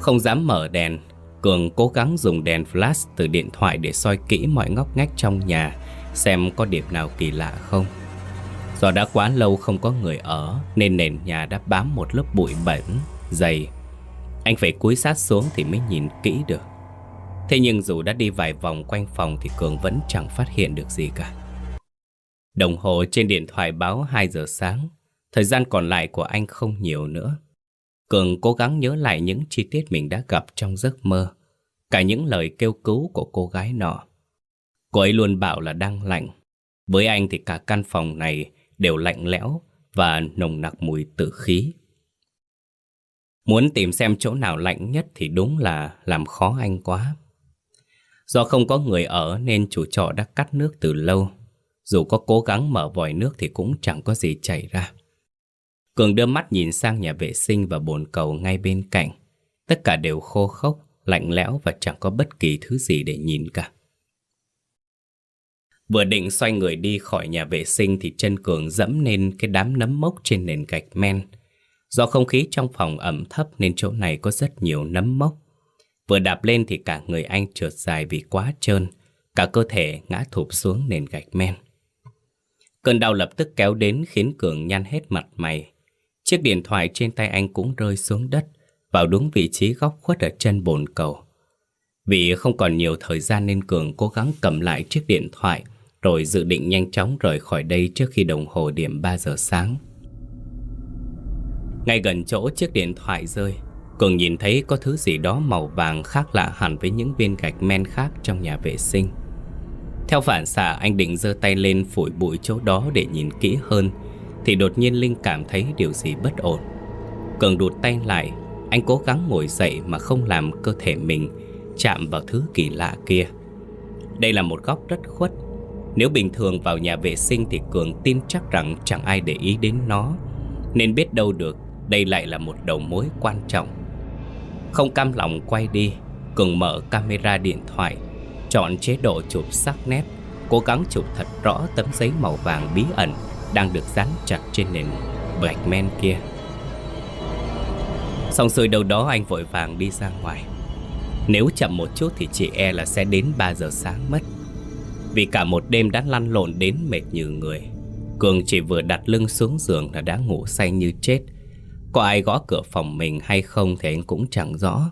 Không dám mở đèn Cường cố gắng dùng đèn flash từ điện thoại để soi kỹ mọi ngóc ngách trong nhà Xem có điểm nào kỳ lạ không Do đã quá lâu không có người ở Nên nền nhà đã bám một lớp bụi bẩn, dày Anh phải cúi sát xuống thì mới nhìn kỹ được Thế nhưng dù đã đi vài vòng quanh phòng thì Cường vẫn chẳng phát hiện được gì cả. Đồng hồ trên điện thoại báo 2 giờ sáng, thời gian còn lại của anh không nhiều nữa. Cường cố gắng nhớ lại những chi tiết mình đã gặp trong giấc mơ, cả những lời kêu cứu của cô gái nọ. Cô ấy luôn bảo là đang lạnh. Với anh thì cả căn phòng này đều lạnh lẽo và nồng nặc mùi tử khí. Muốn tìm xem chỗ nào lạnh nhất thì đúng là làm khó anh quá. Do không có người ở nên chủ trọ đã cắt nước từ lâu. Dù có cố gắng mở vòi nước thì cũng chẳng có gì chảy ra. Cường đưa mắt nhìn sang nhà vệ sinh và bồn cầu ngay bên cạnh. Tất cả đều khô khốc, lạnh lẽo và chẳng có bất kỳ thứ gì để nhìn cả. Vừa định xoay người đi khỏi nhà vệ sinh thì chân Cường dẫm lên cái đám nấm mốc trên nền gạch men. Do không khí trong phòng ẩm thấp nên chỗ này có rất nhiều nấm mốc. Vừa đạp lên thì cả người anh trượt dài vì quá trơn, cả cơ thể ngã thụp xuống nền gạch men. Cơn đau lập tức kéo đến khiến Cường nhăn hết mặt mày. Chiếc điện thoại trên tay anh cũng rơi xuống đất, vào đúng vị trí góc khuất ở chân bồn cầu. Vì không còn nhiều thời gian nên Cường cố gắng cầm lại chiếc điện thoại, rồi dự định nhanh chóng rời khỏi đây trước khi đồng hồ điểm 3 giờ sáng. Ngay gần chỗ chiếc điện thoại rơi, Cường nhìn thấy có thứ gì đó màu vàng khác lạ hẳn với những viên gạch men khác trong nhà vệ sinh. Theo phản xạ anh định giơ tay lên phủi bụi chỗ đó để nhìn kỹ hơn thì đột nhiên Linh cảm thấy điều gì bất ổn. Cường đụt tay lại, Anh cố gắng ngồi dậy mà không làm cơ thể mình chạm vào thứ kỳ lạ kia. Đây là một góc rất khuất. Nếu bình thường vào nhà vệ sinh Thì Cường tin chắc rằng chẳng ai để ý đến nó. Nên biết đâu được, Đây lại là một đầu mối quan trọng. Không cam lòng quay đi, Cường mở camera điện thoại, Chọn chế độ chụp sắc nét, Cố gắng chụp thật rõ tấm giấy màu vàng bí ẩn. Đang được dán chặt trên nền bạch men kia. Xong xuôi đâu đó anh vội vàng đi ra ngoài. Nếu chậm một chút thì chị e là sẽ đến 3 giờ sáng mất. Vì cả một đêm đã lăn lộn đến mệt như người. Cường chỉ vừa đặt lưng xuống giường là đã ngủ say như chết. Có ai gõ cửa phòng mình hay không thì anh cũng chẳng rõ.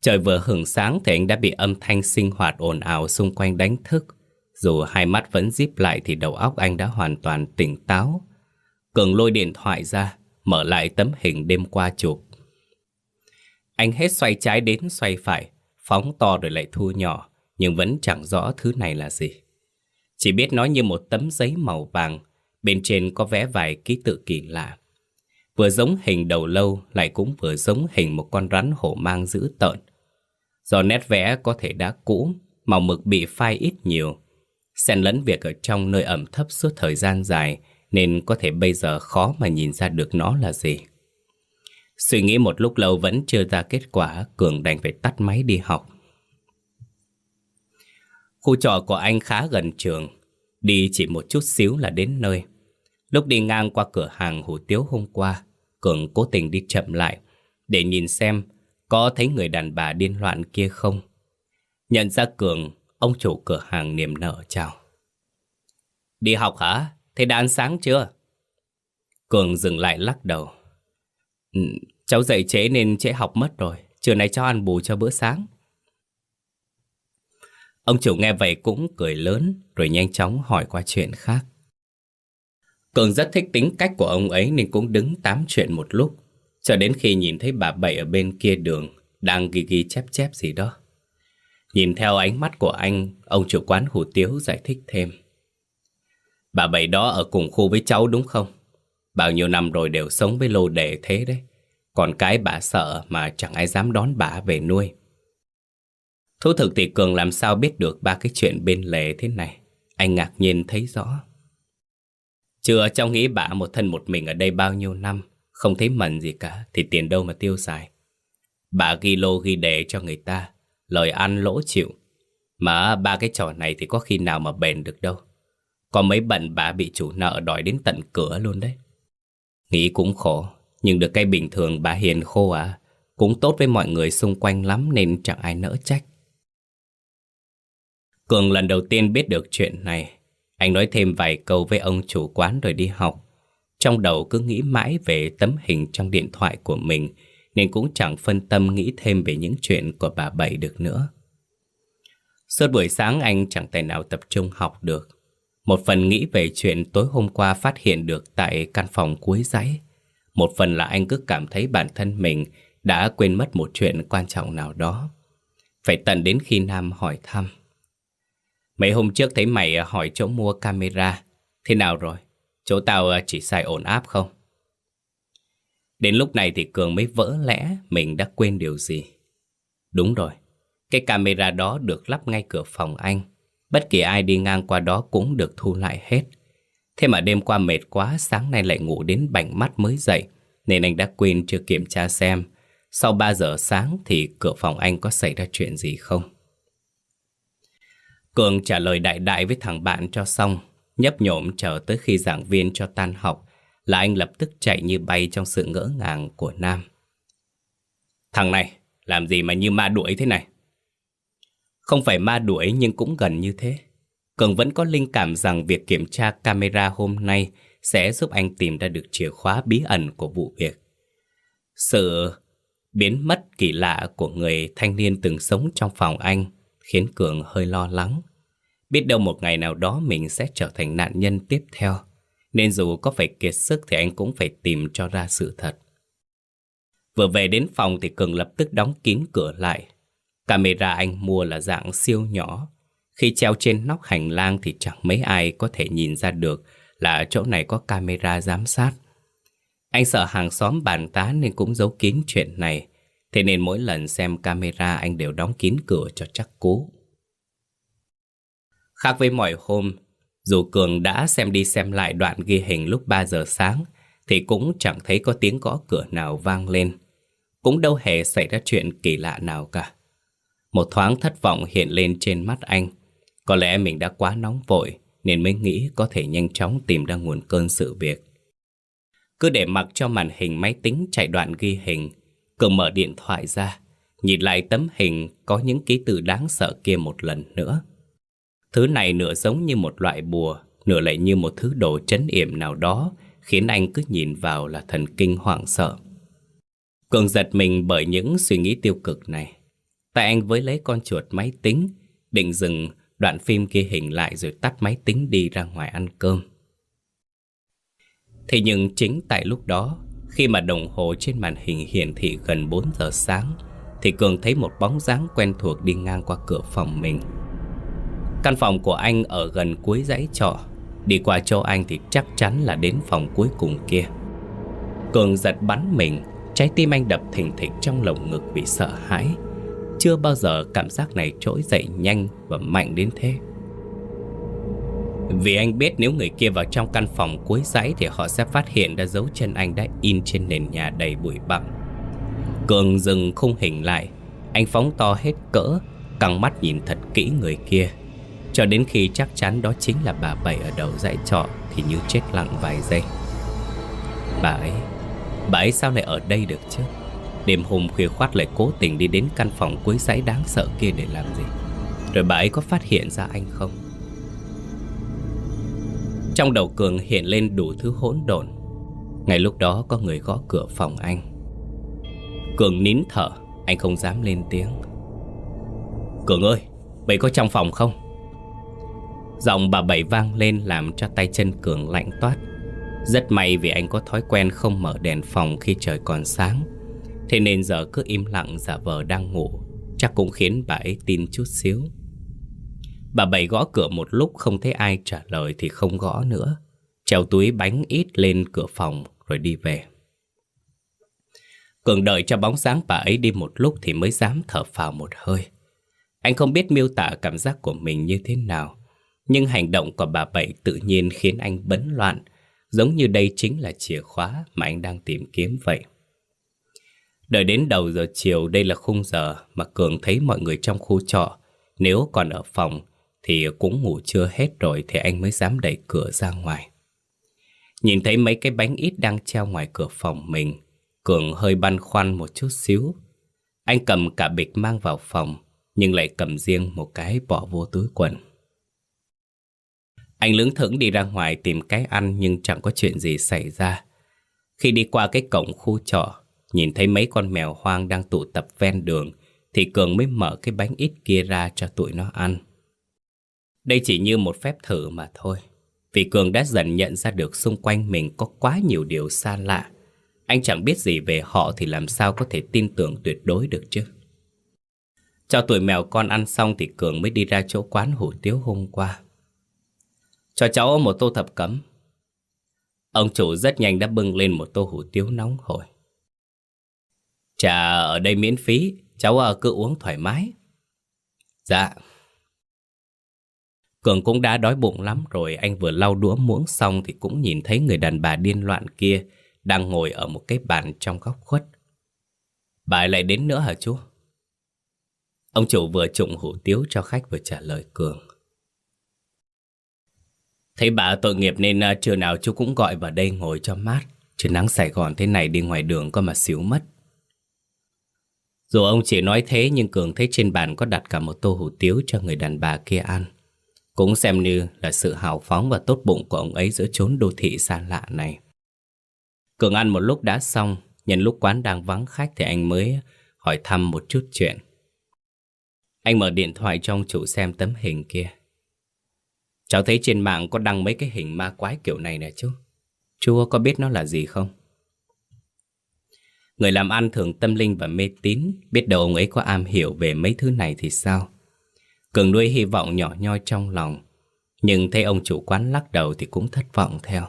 Trời vừa hưởng sáng thì anh đã bị âm thanh sinh hoạt ồn ào xung quanh đánh thức. Dù hai mắt vẫn díp lại thì đầu óc anh đã hoàn toàn tỉnh táo. Cường lôi điện thoại ra, Mở lại tấm hình đêm qua chụp. Anh hết xoay trái đến xoay phải, Phóng to rồi lại thu nhỏ, Nhưng vẫn chẳng rõ thứ này là gì. Chỉ biết nó như một tấm giấy màu vàng, Bên trên có vẽ vài ký tự kỳ lạ. Vừa giống hình đầu lâu, Lại cũng vừa giống hình một con rắn hổ mang dữ tợn. Do nét vẽ có thể đã cũ, Màu mực bị phai ít nhiều Xen lẫn việc ở trong nơi ẩm thấp suốt thời gian dài nên có thể bây giờ khó mà nhìn ra được nó là gì. Suy nghĩ một lúc lâu vẫn chưa ra kết quả, Cường đành phải tắt máy đi học. Khu trọ của anh khá gần trường, đi chỉ một chút xíu là đến nơi. Lúc đi ngang qua cửa hàng hủ tiếu hôm qua, Cường cố tình đi chậm lại để nhìn xem có thấy người đàn bà điên loạn kia không. Nhận ra Cường, ông chủ cửa hàng niềm nở chào. Đi học hả? Thế đã ăn sáng chưa? Cường dừng lại lắc đầu. Ừ, cháu dậy trễ nên trễ học mất rồi. Trưa nay cháu ăn bù cho bữa sáng. Ông chủ nghe vậy cũng cười lớn rồi nhanh chóng hỏi qua chuyện khác. Cường rất thích tính cách của ông ấy nên cũng đứng tám chuyện một lúc. Cho đến khi nhìn thấy bà Bảy ở bên kia đường đang ghi ghi chép chép gì đó. Nhìn theo ánh mắt của anh, ông chủ quán hủ tiếu giải thích thêm. Bà Bảy đó ở cùng khu với cháu đúng không? Bao nhiêu năm rồi đều sống với lô đề thế đấy. Còn cái bà sợ mà chẳng ai dám đón bà về nuôi. Thú thực thì Cường làm sao biết được ba cái chuyện bên lề thế này. Anh ngạc nhiên thấy rõ. Chưa trong nghĩ bà một thân một mình ở đây bao nhiêu năm, không thấy mần gì cả, thì tiền đâu mà tiêu xài. Bà ghi lô ghi đề cho người ta, lời ăn lỗ chịu. Mà ba cái trò này thì có khi nào mà bền được đâu. Có mấy bận bà bị chủ nợ đòi đến tận cửa luôn đấy. Nghĩ cũng khổ, nhưng được cái bình thường bà hiền khô à, cũng tốt với mọi người xung quanh lắm nên chẳng ai nỡ trách. Cường lần đầu tiên biết được chuyện này, anh nói thêm vài câu với ông chủ quán rồi đi học. Trong đầu cứ nghĩ mãi về tấm hình trong điện thoại của mình nên cũng chẳng phân tâm nghĩ thêm về những chuyện của bà Bảy được nữa. Suốt buổi sáng anh chẳng thể nào tập trung học được. Một phần nghĩ về chuyện tối hôm qua phát hiện được tại căn phòng cuối dãy. Một phần là anh cứ cảm thấy bản thân mình đã quên mất một chuyện quan trọng nào đó. Phải tận đến khi Nam hỏi thăm. Mấy hôm trước thấy mày hỏi chỗ mua camera. Thế nào rồi? Chỗ tao chỉ xài ổn áp không? Đến lúc này thì Cường mới vỡ lẽ mình đã quên điều gì. Đúng rồi, cái camera đó được lắp ngay cửa phòng anh. Bất kỳ ai đi ngang qua đó cũng được thu lại hết. Thế mà đêm qua mệt quá, sáng nay lại ngủ đến bảnh mắt mới dậy, nên anh đã quên chưa kiểm tra xem sau 3 giờ sáng thì cửa phòng anh có xảy ra chuyện gì không. Cường trả lời đại đại với thằng bạn cho xong, nhấp nhổm chờ tới khi giảng viên cho tan học là anh lập tức chạy như bay trong sự ngỡ ngàng của Nam. Thằng này, làm gì mà như ma đuổi thế này? Không phải ma đuổi nhưng cũng gần như thế. Cường vẫn có linh cảm rằng việc kiểm tra camera hôm nay sẽ giúp anh tìm ra được chìa khóa bí ẩn của vụ việc. Sự biến mất kỳ lạ của người thanh niên từng sống trong phòng anh khiến Cường hơi lo lắng. Biết đâu một ngày nào đó mình sẽ trở thành nạn nhân tiếp theo. Nên dù có phải kiệt sức thì anh cũng phải tìm cho ra sự thật. Vừa về đến phòng thì Cường lập tức đóng kín cửa lại Camera anh mua là dạng siêu nhỏ. Khi treo trên nóc hành lang thì chẳng mấy ai có thể nhìn ra được là chỗ này có camera giám sát. Anh sợ hàng xóm bàn tán nên cũng giấu kín chuyện này. Thế nên mỗi lần xem camera anh đều đóng kín cửa cho chắc cú. Khác với mọi hôm, dù Cường đã xem đi xem lại đoạn ghi hình lúc 3 giờ sáng, thì cũng chẳng thấy có tiếng gõ cửa nào vang lên. Cũng đâu hề xảy ra chuyện kỳ lạ nào cả. Một thoáng thất vọng hiện lên trên mắt anh. Có lẽ mình đã quá nóng vội, nên mới nghĩ có thể nhanh chóng tìm ra nguồn cơn sự việc. Cứ để mặc cho màn hình máy tính chạy đoạn ghi hình, Cường mở điện thoại ra, nhìn lại tấm hình có những ký tự đáng sợ kia một lần nữa. Thứ này nửa giống như một loại bùa, nửa lại như một thứ đồ chấn yểm nào đó, khiến anh cứ nhìn vào là thần kinh hoảng sợ. Cường giật mình bởi những suy nghĩ tiêu cực này. Tại anh với lấy con chuột máy tính, định dừng đoạn phim ghi hình lại rồi tắt máy tính đi ra ngoài ăn cơm. Thế nhưng chính tại lúc đó, khi mà đồng hồ trên màn hình hiển thị gần 4 giờ sáng, thì Cường thấy một bóng dáng quen thuộc đi ngang qua cửa phòng mình. Căn phòng của anh ở gần cuối dãy trọ, đi qua chỗ anh thì chắc chắn là đến phòng cuối cùng kia. Cường giật bắn mình, trái tim anh đập thình thịch trong lồng ngực vì sợ hãi. Chưa bao giờ cảm giác này trỗi dậy nhanh và mạnh đến thế. Vì anh biết nếu người kia vào trong căn phòng cuối dãy thì họ sẽ phát hiện ra dấu chân anh đã in trên nền nhà đầy bụi bặm. Cường dừng khung hình lại, anh phóng to hết cỡ, căng mắt nhìn thật kỹ người kia. Cho đến khi chắc chắn đó chính là bà Bảy ở đầu dãy trọ thì như chết lặng vài giây. Bà ấy, bà ấy sao lại ở đây được chứ? Đêm hôm khuya khoát lại cố tình đi đến căn phòng cuối dãy đáng sợ kia để làm gì? Rồi bà ấy có phát hiện ra anh không? Trong đầu Cường hiện lên đủ thứ hỗn độn. Ngay lúc đó có người gõ cửa phòng anh. Cường nín thở, anh không dám lên tiếng. Cường ơi, Bảy có trong phòng không? Giọng bà Bảy vang lên làm cho tay chân Cường lạnh toát. Rất may vì anh có thói quen không mở đèn phòng khi trời còn sáng. Thế nên giờ cứ im lặng giả vờ đang ngủ, chắc cũng khiến bà ấy tin chút xíu. Bà Bảy gõ cửa một lúc không thấy ai trả lời thì không gõ nữa. Treo túi bánh ít lên cửa phòng rồi đi về. Cường đợi cho bóng dáng bà ấy đi một lúc thì mới dám thở phào một hơi. Anh không biết miêu tả cảm giác của mình như thế nào. Nhưng hành động của bà Bảy tự nhiên khiến anh bấn loạn, giống như đây chính là chìa khóa mà anh đang tìm kiếm vậy. Đợi đến đầu giờ chiều đây là khung giờ mà Cường thấy mọi người trong khu trọ, nếu còn ở phòng thì cũng ngủ chưa hết rồi thì anh mới dám đẩy cửa ra ngoài. Nhìn thấy mấy cái bánh ít đang treo ngoài cửa phòng mình, Cường hơi băn khoăn một chút xíu. Anh cầm cả bịch mang vào phòng, nhưng lại cầm riêng một cái bỏ vô túi quần. Anh lưỡng thững đi ra ngoài tìm cái ăn nhưng chẳng có chuyện gì xảy ra. Khi đi qua cái cổng khu trọ, nhìn thấy mấy con mèo hoang đang tụ tập ven đường, thì Cường mới mở cái bánh ít kia ra cho tụi nó ăn. Đây chỉ như một phép thử mà thôi. Vì Cường đã dần nhận ra được xung quanh mình có quá nhiều điều xa lạ. Anh chẳng biết gì về họ thì làm sao có thể tin tưởng tuyệt đối được chứ. Cho tụi mèo con ăn xong thì Cường mới đi ra chỗ quán hủ tiếu hôm qua. Cho cháu một tô thập cấm. Ông chủ rất nhanh đã bưng lên một tô hủ tiếu nóng hổi. Trà ở đây miễn phí, cháu ờ, cứ uống thoải mái. Dạ. Cường cũng đã đói bụng lắm rồi, anh vừa lau đũa muỗng xong thì cũng nhìn thấy người đàn bà điên loạn kia đang ngồi ở một cái bàn trong góc khuất. Bà lại đến nữa hả chú? Ông chủ vừa trụng hủ tiếu cho khách vừa trả lời Cường. Thấy bà tội nghiệp nên à, trưa nào chú cũng gọi vào đây ngồi cho mát. Chứ nắng Sài Gòn thế này đi ngoài đường có mà xíu mất. Dù ông chỉ nói thế nhưng Cường thấy trên bàn có đặt cả một tô hủ tiếu cho người đàn bà kia ăn. Cũng xem như là sự hào phóng và tốt bụng của ông ấy giữa chốn đô thị xa lạ này. Cường ăn một lúc đã xong, nhân lúc quán đang vắng khách thì anh mới hỏi thăm một chút chuyện. Anh mở điện thoại cho ông chủ xem tấm hình kia. Cháu thấy trên mạng có đăng mấy cái hình ma quái kiểu này nè chú. Chú có biết nó là gì không? Người làm ăn thường tâm linh và mê tín, biết đâu ông ấy có am hiểu về mấy thứ này thì sao? Cường nuôi hy vọng nhỏ nhoi trong lòng, nhưng thấy ông chủ quán lắc đầu thì cũng thất vọng theo.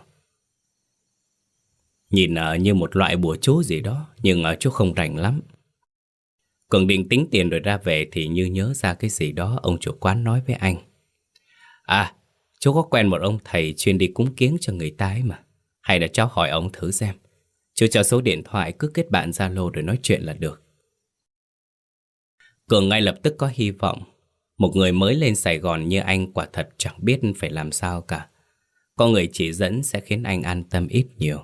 Nhìn ở như một loại bùa chú gì đó, nhưng ở chú không rảnh lắm. Cường định tính tiền rồi ra về thì như nhớ ra cái gì đó ông chủ quán nói với anh. À, chú có quen một ông thầy chuyên đi cúng kiến cho người ta ấy mà. Hay là cháu hỏi ông thử xem. Chú cho số điện thoại cứ kết bạn Zalo rồi nói chuyện là được. Cường ngay lập tức có hy vọng. Một người mới lên Sài Gòn như anh quả thật chẳng biết phải làm sao cả. Có người chỉ dẫn sẽ khiến anh an tâm ít nhiều.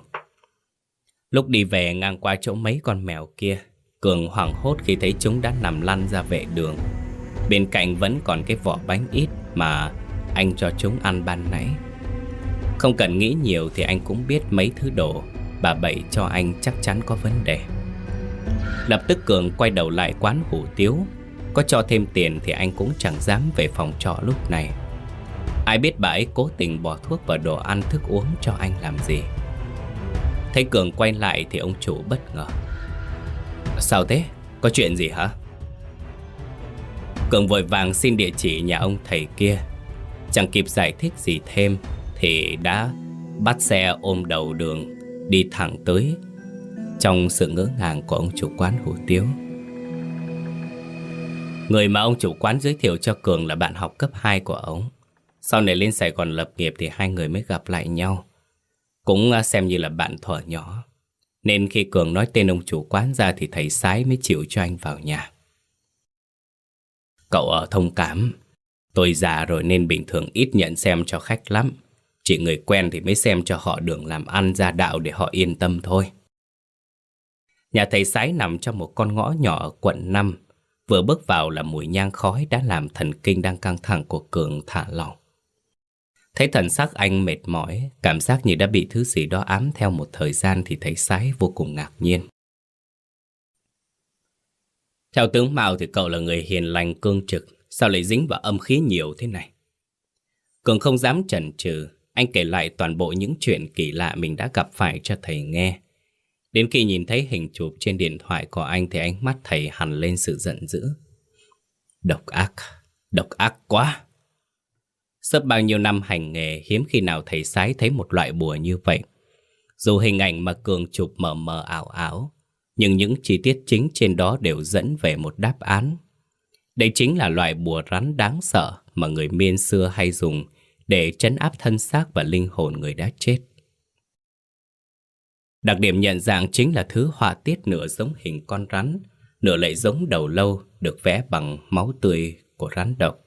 Lúc đi về ngang qua chỗ mấy con mèo kia, Cường hoảng hốt khi thấy chúng đã nằm lăn ra vệ đường. Bên cạnh vẫn còn cái vỏ bánh ít mà anh cho chúng ăn ban nãy. Không cần nghĩ nhiều thì anh cũng biết mấy thứ đồ bà Bảy cho anh chắc chắn có vấn đề. Lập tức Cường quay đầu lại quán hủ tiếu Có cho thêm tiền thì anh cũng chẳng dám về phòng trọ lúc này Ai biết bà ấy cố tình bỏ thuốc vào đồ ăn thức uống cho anh làm gì Thấy Cường quay lại thì ông chủ bất ngờ Sao thế? Có chuyện gì hả? Cường vội vàng xin địa chỉ nhà ông thầy kia Chẳng kịp giải thích gì thêm Thì đã bắt xe ôm đầu đường Đi thẳng tới. Trong sự ngỡ ngàng của ông chủ quán hủ tiếu, Người mà ông chủ quán giới thiệu cho Cường là bạn học cấp 2 của ông. Sau này lên Sài Gòn lập nghiệp thì hai người mới gặp lại nhau. Cũng à, xem như là bạn thuở nhỏ. Nên khi Cường nói tên ông chủ quán ra thì thầy Sái mới chịu cho anh vào nhà. Cậu ở thông cảm. Tôi già rồi nên bình thường ít nhận xem cho khách lắm. Chỉ người quen thì mới xem cho họ đường làm ăn ra đạo để họ yên tâm thôi. Nhà thầy Sái nằm trong một con ngõ nhỏ ở quận 5 Vừa bước vào là mùi nhang khói đã làm thần kinh đang căng thẳng của Cường thả lỏng. Thấy thần sắc anh mệt mỏi, Cảm giác như đã bị thứ gì đó ám theo một thời gian Thì thầy Sái vô cùng ngạc nhiên. Theo tướng Mạo thì cậu là người hiền lành, cương trực. Sao lại dính vào âm khí nhiều thế này Cường không dám chần chừ Anh kể lại toàn bộ những chuyện kỳ lạ mình đã gặp phải cho thầy nghe Đến khi nhìn thấy hình chụp trên điện thoại của anh thì ánh mắt thầy hẳn lên sự giận dữ. Độc ác, độc ác quá. Suốt bao nhiêu năm hành nghề hiếm khi nào thầy sái thấy một loại bùa như vậy. Dù hình ảnh mà Cường chụp mờ mờ ảo ảo, nhưng những chi tiết chính trên đó đều dẫn về một đáp án. Đây chính là loại bùa rắn đáng sợ mà người miên xưa hay dùng để chấn áp thân xác và linh hồn người đã chết. Đặc điểm nhận dạng chính là thứ họa tiết nửa giống hình con rắn, nửa lại giống đầu lâu được vẽ bằng máu tươi của rắn độc.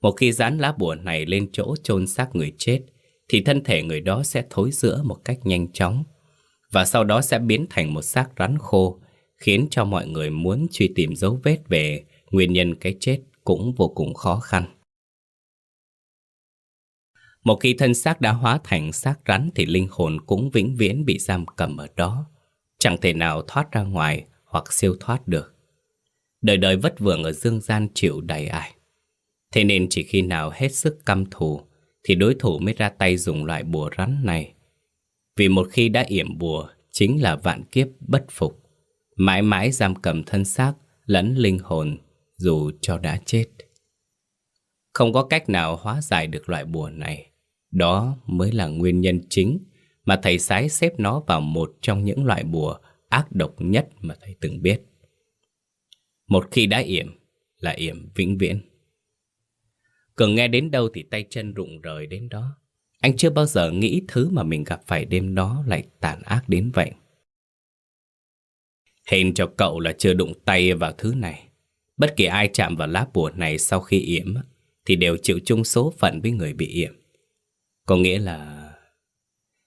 Một khi dán lá bùa này lên chỗ chôn xác người chết, thì thân thể người đó sẽ thối rữa một cách nhanh chóng, và sau đó sẽ biến thành một xác rắn khô, khiến cho mọi người muốn truy tìm dấu vết về nguyên nhân cái chết cũng vô cùng khó khăn. Một khi thân xác đã hóa thành xác rắn thì linh hồn cũng vĩnh viễn bị giam cầm ở đó. Chẳng thể nào thoát ra ngoài hoặc siêu thoát được. Đời đời vất vưởng ở dương gian chịu đầy ải. Thế nên chỉ khi nào hết sức căm thù thì đối thủ mới ra tay dùng loại bùa rắn này. Vì một khi đã yểm bùa, chính là vạn kiếp bất phục. Mãi mãi giam cầm thân xác lẫn linh hồn dù cho đã chết. Không có cách nào hóa giải được loại bùa này đó mới là nguyên nhân chính mà thầy sái xếp nó vào một trong những loại bùa ác độc nhất mà thầy từng biết. Một khi đã yểm, là yểm vĩnh viễn. Cường nghe đến đâu thì tay chân rụng rời đến đó. Anh chưa bao giờ nghĩ thứ mà mình gặp phải đêm đó lại tàn ác đến vậy. Hên cho cậu là chưa đụng tay vào thứ này. Bất kỳ ai chạm vào lá bùa này sau khi yểm thì đều chịu chung số phận với người bị yểm. Có nghĩa là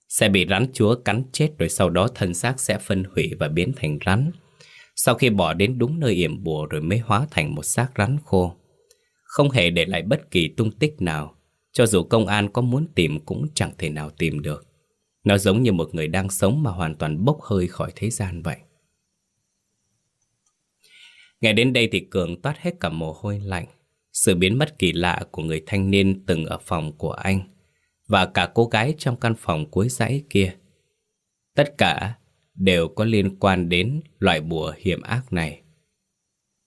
sẽ bị rắn chúa cắn chết rồi sau đó thân xác sẽ phân hủy và biến thành rắn. Sau khi bỏ đến đúng nơi yểm bùa rồi mới hóa thành một xác rắn khô. Không hề để lại bất kỳ tung tích nào, cho dù công an có muốn tìm cũng chẳng thể nào tìm được. Nó giống như một người đang sống mà hoàn toàn bốc hơi khỏi thế gian vậy nghe đến đây thì Cường toát hết cả mồ hôi lạnh. Sự biến mất kỳ lạ của người thanh niên từng ở phòng của anh và cả cô gái trong căn phòng cuối dãy kia. Tất cả đều có liên quan đến loại bùa hiểm ác này.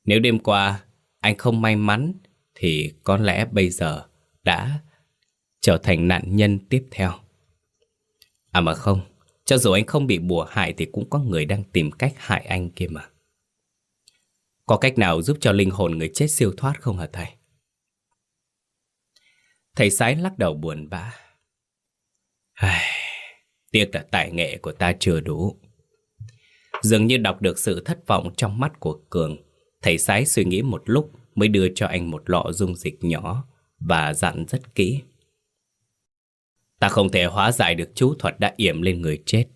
Nếu đêm qua anh không may mắn thì có lẽ bây giờ đã trở thành nạn nhân tiếp theo. À mà không, cho dù anh không bị bùa hại thì cũng có người đang tìm cách hại anh kia mà. Có cách nào giúp cho linh hồn người chết siêu thoát không hả thầy? Thầy sái lắc đầu buồn bã. Ai, tiếc là tài nghệ của ta chưa đủ. Dường như đọc được sự thất vọng trong mắt của Cường. Thầy sái suy nghĩ một lúc mới đưa cho anh một lọ dung dịch nhỏ và dặn rất kỹ. Ta không thể hóa giải được chú thuật đã yểm lên người chết,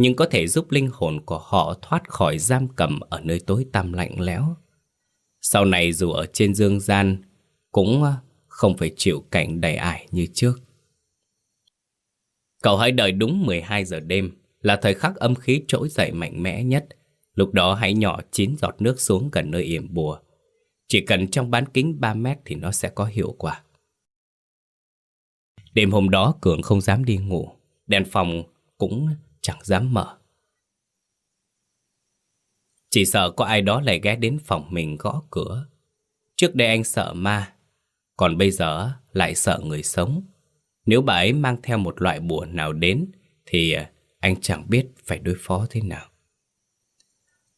nhưng có thể giúp linh hồn của họ thoát khỏi giam cầm ở nơi tối tăm lạnh lẽo. Sau này dù ở trên dương gian, cũng ờ, không phải chịu cảnh đầy ải như trước. Cậu hãy đợi đúng 12 giờ đêm là thời khắc âm khí trỗi dậy mạnh mẽ nhất. Lúc đó hãy nhỏ chín giọt nước xuống gần nơi yểm bùa. Chỉ cần trong bán kính 3 mét thì nó sẽ có hiệu quả. Đêm hôm đó Cường không dám đi ngủ, đèn phòng cũng chẳng dám mở. Chỉ sợ có ai đó lại ghé đến phòng mình gõ cửa. Trước đây anh sợ ma, còn bây giờ lại sợ người sống. Nếu bà ấy mang theo một loại bùa nào đến thì à, anh chẳng biết phải đối phó thế nào.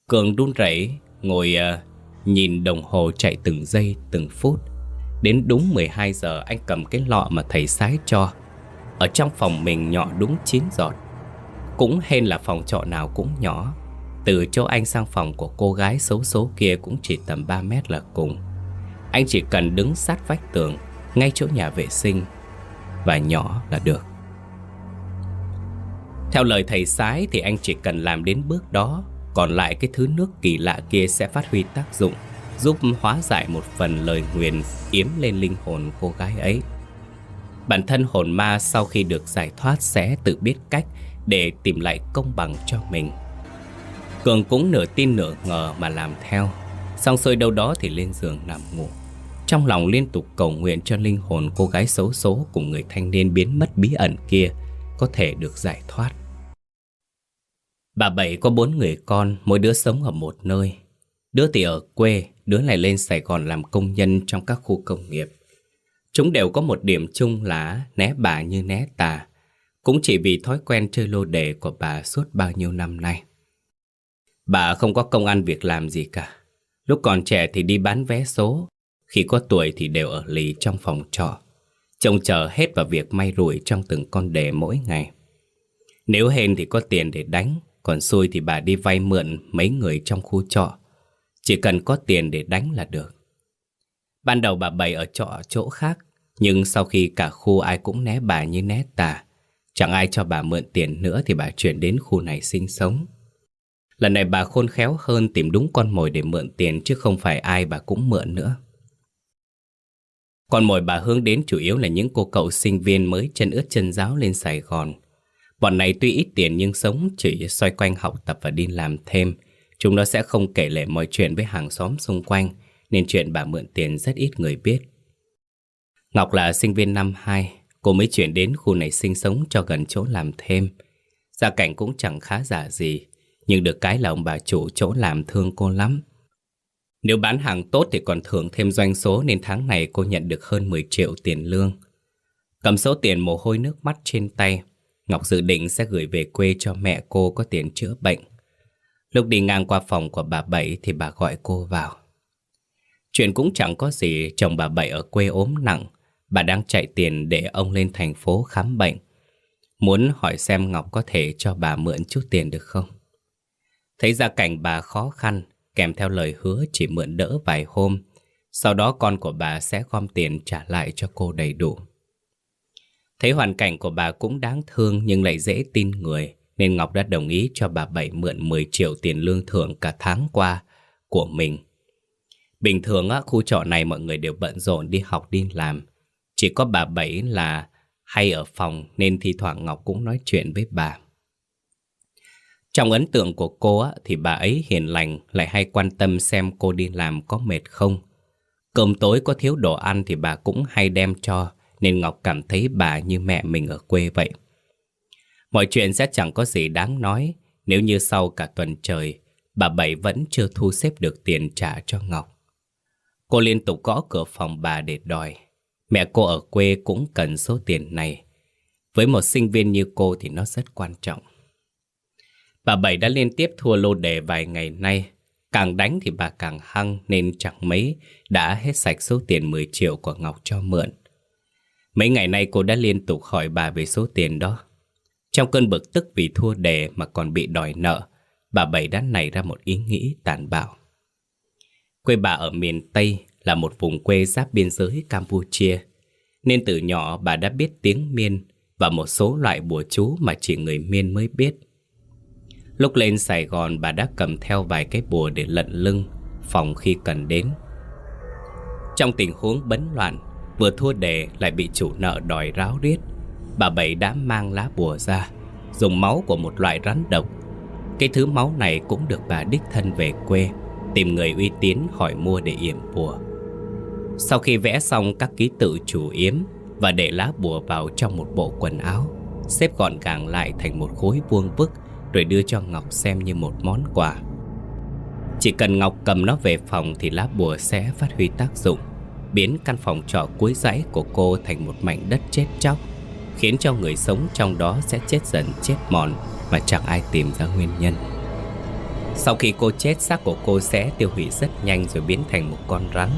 Cường đun rẩy ngồi uh, nhìn đồng hồ chạy từng giây từng phút. Đến đúng 12 giờ anh cầm cái lọ mà thầy sái cho. Ở trong phòng mình nhỏ đúng 9 giọt. Cũng hên là phòng trọ nào cũng nhỏ. Từ chỗ anh sang phòng của cô gái xấu số kia cũng chỉ tầm 3 mét là cùng. Anh chỉ cần đứng sát vách tường, ngay chỗ nhà vệ sinh, và nhỏ là được. Theo lời thầy sái thì anh chỉ cần làm đến bước đó, còn lại cái thứ nước kỳ lạ kia sẽ phát huy tác dụng, giúp hóa giải một phần lời nguyền yếm lên linh hồn cô gái ấy. Bản thân hồn ma sau khi được giải thoát sẽ tự biết cách để tìm lại công bằng cho mình. Cường cũng nửa tin nửa ngờ mà làm theo, xong xuôi đâu đó thì lên giường nằm ngủ. Trong lòng liên tục cầu nguyện cho linh hồn cô gái xấu số cùng người thanh niên biến mất bí ẩn kia có thể được giải thoát. Bà Bảy có bốn người con, mỗi đứa sống ở một nơi. Đứa thì ở quê, đứa này lên Sài Gòn làm công nhân trong các khu công nghiệp. Chúng đều có một điểm chung là né bà như né tà, cũng chỉ vì thói quen chơi lô đề của bà suốt bao nhiêu năm nay. Bà không có công ăn việc làm gì cả. Lúc còn trẻ thì đi bán vé số, khi có tuổi thì đều ở lì trong phòng trọ Trông chờ hết vào việc may rủi trong từng con đề mỗi ngày Nếu hên thì có tiền để đánh Còn xui thì bà đi vay mượn mấy người trong khu trọ Chỉ cần có tiền để đánh là được Ban đầu bà bày ở trọ chỗ khác Nhưng sau khi cả khu ai cũng né bà như né tà Chẳng ai cho bà mượn tiền nữa thì bà chuyển đến khu này sinh sống Lần này bà khôn khéo hơn tìm đúng con mồi để mượn tiền chứ không phải ai bà cũng mượn nữa con mồi bà hướng đến chủ yếu là những cô cậu sinh viên mới chân ướt chân giáo lên Sài Gòn. Bọn này tuy ít tiền nhưng sống chỉ xoay quanh học tập và đi làm thêm. Chúng nó sẽ không kể lể mọi chuyện với hàng xóm xung quanh, nên chuyện bà mượn tiền rất ít người biết. Ngọc là sinh viên năm 2, cô mới chuyển đến khu này sinh sống cho gần chỗ làm thêm. Gia cảnh cũng chẳng khá giả gì, nhưng được cái là ông bà chủ chỗ làm thương cô lắm. Nếu bán hàng tốt thì còn thưởng thêm doanh số nên tháng này cô nhận được hơn 10 triệu tiền lương. Cầm số tiền mồ hôi nước mắt trên tay, Ngọc dự định sẽ gửi về quê cho mẹ cô có tiền chữa bệnh. Lúc đi ngang qua phòng của bà Bảy thì bà gọi cô vào. Chuyện cũng chẳng có gì, chồng bà Bảy ở quê ốm nặng, bà đang chạy tiền để ông lên thành phố khám bệnh. Muốn hỏi xem Ngọc có thể cho bà mượn chút tiền được không? Thấy gia cảnh bà khó khăn, kèm theo lời hứa chỉ mượn đỡ vài hôm. Sau đó con của bà sẽ gom tiền trả lại cho cô đầy đủ. Thấy hoàn cảnh của bà cũng đáng thương nhưng lại dễ tin người, nên Ngọc đã đồng ý cho bà Bảy mượn 10 triệu tiền lương thưởng cả tháng qua của mình. Bình thường á, khu trọ này mọi người đều bận rộn đi học đi làm. Chỉ có bà Bảy là hay ở phòng nên thi thoảng Ngọc cũng nói chuyện với bà. Trong ấn tượng của cô thì bà ấy hiền lành, lại hay quan tâm xem cô đi làm có mệt không. Cơm tối có thiếu đồ ăn thì bà cũng hay đem cho, nên Ngọc cảm thấy bà như mẹ mình ở quê vậy. Mọi chuyện sẽ chẳng có gì đáng nói, nếu như sau cả tuần trời, bà Bảy vẫn chưa thu xếp được tiền trả cho Ngọc. Cô liên tục gõ cửa phòng bà để đòi. Mẹ cô ở quê cũng cần số tiền này. Với một sinh viên như cô thì nó rất quan trọng. Bà Bảy đã liên tiếp thua lô đề vài ngày nay. Càng đánh thì bà càng hăng nên chẳng mấy đã hết sạch số tiền 10 triệu của Ngọc cho mượn. Mấy ngày nay cô đã liên tục hỏi bà về số tiền đó. Trong cơn bực tức vì thua đề mà còn bị đòi nợ, bà Bảy đã nảy ra một ý nghĩ tàn bạo. Quê bà ở miền Tây là một vùng quê giáp biên giới Campuchia, nên từ nhỏ bà đã biết tiếng Miên và một số loại bùa chú mà chỉ người Miên mới biết. Lúc lên Sài Gòn bà đã cầm theo vài cái bùa để lận lưng, phòng khi cần đến. Trong tình huống bấn loạn, vừa thua đề lại bị chủ nợ đòi ráo riết, bà Bảy đã mang lá bùa ra, dùng máu của một loại rắn độc. Cái thứ máu này cũng được bà đích thân về quê, tìm người uy tín hỏi mua để yểm bùa. Sau khi vẽ xong các ký tự chủ yếm và để lá bùa vào trong một bộ quần áo, xếp gọn gàng lại thành một khối vuông vức rồi đưa cho Ngọc xem như một món quà. Chỉ cần Ngọc cầm nó về phòng thì lá bùa sẽ phát huy tác dụng, biến căn phòng trọ cuối dãy của cô thành một mảnh đất chết chóc, khiến cho người sống trong đó sẽ chết dần chết mòn mà chẳng ai tìm ra nguyên nhân. Sau khi cô chết, xác của cô sẽ tiêu hủy rất nhanh rồi biến thành một con rắn,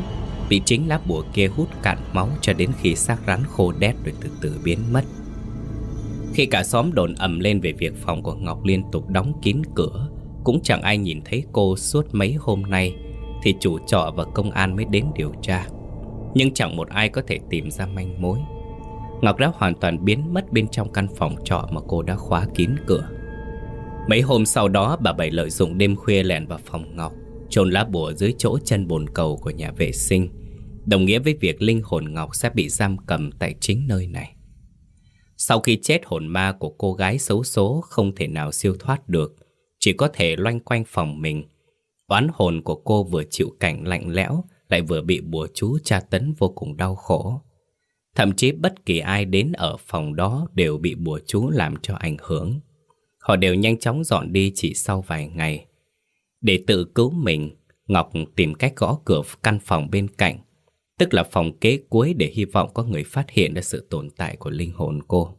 bị chính lá bùa kia hút cạn máu cho đến khi xác rắn khô đét rồi từ từ biến mất. Khi cả xóm đồn ầm lên về việc phòng của Ngọc liên tục đóng kín cửa, Cũng chẳng ai nhìn thấy cô suốt mấy hôm nay, Thì chủ trọ và công an mới đến điều tra. Nhưng chẳng một ai có thể tìm ra manh mối. Ngọc đã hoàn toàn biến mất bên trong căn phòng trọ mà cô đã khóa kín cửa. Mấy hôm sau đó, bà Bảy lợi dụng đêm khuya lẻn vào phòng Ngọc chôn lá bùa dưới chỗ chân bồn cầu của nhà vệ sinh Đồng nghĩa với việc linh hồn Ngọc sẽ bị giam cầm tại chính nơi này sau khi chết hồn ma của cô gái xấu số không thể nào siêu thoát được, chỉ có thể loanh quanh phòng mình. Oán hồn của cô vừa chịu cảnh lạnh lẽo, lại vừa bị bùa chú tra tấn vô cùng đau khổ. Thậm chí bất kỳ ai đến ở phòng đó đều bị bùa chú làm cho ảnh hưởng. Họ đều nhanh chóng dọn đi chỉ sau vài ngày. Để tự cứu mình, Ngọc tìm cách gõ cửa căn phòng bên cạnh tức là phòng kế cuối để hy vọng có người phát hiện ra sự tồn tại của linh hồn cô.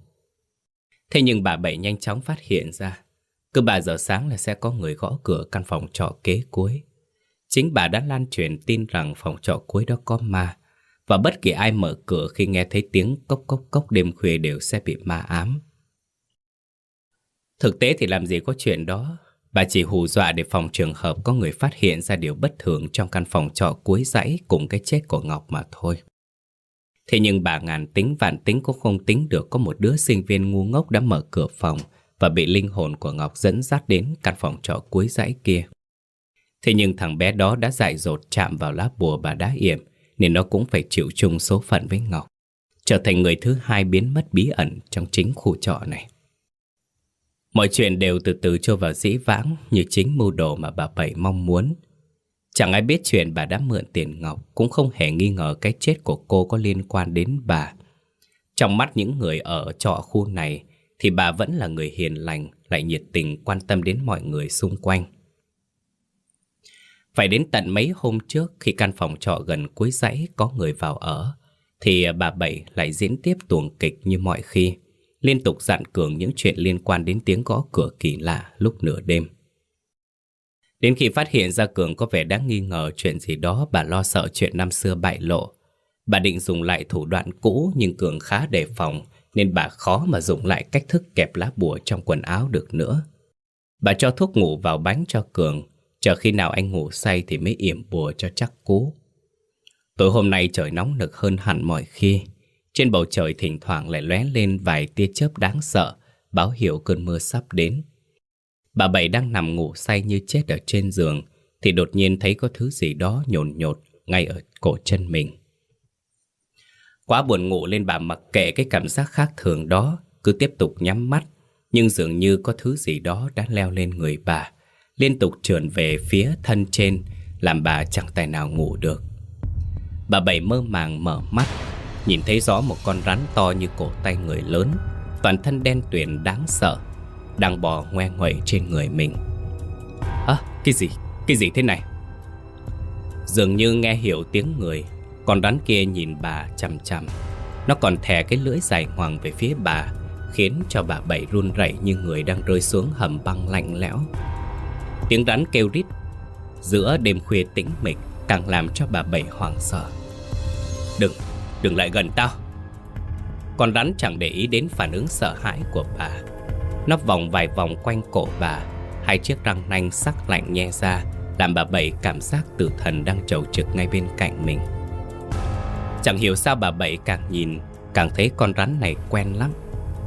Thế nhưng bà Bảy nhanh chóng phát hiện ra, cứ 3 giờ sáng là sẽ có người gõ cửa căn phòng trọ kế cuối. Chính bà đã lan truyền tin rằng phòng trọ cuối đó có ma, và bất kỳ ai mở cửa khi nghe thấy tiếng cốc cốc cốc đêm khuya đều sẽ bị ma ám. Thực tế thì làm gì có chuyện đó, Bà chỉ hù dọa để phòng trường hợp có người phát hiện ra điều bất thường trong căn phòng trọ cuối dãy cùng cái chết của Ngọc mà thôi. Thế nhưng bà ngàn tính vạn tính cũng không tính được có một đứa sinh viên ngu ngốc đã mở cửa phòng và bị linh hồn của Ngọc dẫn dắt đến căn phòng trọ cuối dãy kia. Thế nhưng thằng bé đó đã dại dột chạm vào lá bùa bà đá yểm, nên nó cũng phải chịu chung số phận với Ngọc. Trở thành người thứ hai biến mất bí ẩn trong chính khu trọ này. Mọi chuyện đều từ từ trôi vào dĩ vãng như chính mưu đồ mà bà Bảy mong muốn. Chẳng ai biết chuyện bà đã mượn tiền Ngọc cũng không hề nghi ngờ cái chết của cô có liên quan đến bà. Trong mắt những người ở trọ khu này thì bà vẫn là người hiền lành, lại nhiệt tình quan tâm đến mọi người xung quanh. Phải đến tận mấy hôm trước khi căn phòng trọ gần cuối dãy có người vào ở, thì bà Bảy lại diễn tiếp tuồng kịch như mọi khi liên tục dặn Cường những chuyện liên quan đến tiếng gõ cửa kỳ lạ lúc nửa đêm. Đến khi phát hiện ra Cường có vẻ đáng nghi ngờ chuyện gì đó, bà lo sợ chuyện năm xưa bại lộ. Bà định dùng lại thủ đoạn cũ nhưng Cường khá đề phòng, nên bà khó mà dùng lại cách thức kẹp lá bùa trong quần áo được nữa. Bà cho thuốc ngủ vào bánh cho Cường, chờ khi nào anh ngủ say thì mới yểm bùa cho chắc cú. Tối hôm nay trời nóng nực hơn hẳn mọi khi. Trên bầu trời thỉnh thoảng lại lóe lên vài tia chớp đáng sợ, báo hiệu cơn mưa sắp đến. Bà Bảy đang nằm ngủ say như chết ở trên giường, thì đột nhiên thấy có thứ gì đó nhồn nhột ngay ở cổ chân mình. Quá buồn ngủ lên bà mặc kệ cái cảm giác khác thường đó, cứ tiếp tục nhắm mắt, nhưng dường như có thứ gì đó đã leo lên người bà, liên tục trườn về phía thân trên, làm bà chẳng tài nào ngủ được. Bà Bảy mơ màng mở mắt, Nhìn thấy rõ một con rắn to như cổ tay người lớn, Toàn thân đen tuyền đáng sợ, Đang bò ngoe ngoẩy trên người mình. À cái gì? Cái gì thế này? Dường như nghe hiểu tiếng người, Con rắn kia nhìn bà chằm chằm. Nó còn thè cái lưỡi dài hoàng về phía bà, Khiến cho bà Bảy run rẩy như người đang rơi xuống hầm băng lạnh lẽo. Tiếng rắn kêu rít Giữa đêm khuya tĩnh mịch Càng làm cho bà Bảy hoảng sợ. Đừng Đừng lại gần tao. Con rắn chẳng để ý đến phản ứng sợ hãi của bà. Nó vòng vài vòng quanh cổ bà. Hai chiếc răng nanh sắc lạnh nhe ra, Làm bà Bảy cảm giác tử thần đang trầu trực ngay bên cạnh mình. Chẳng hiểu sao bà Bảy càng nhìn, Càng thấy con rắn này quen lắm.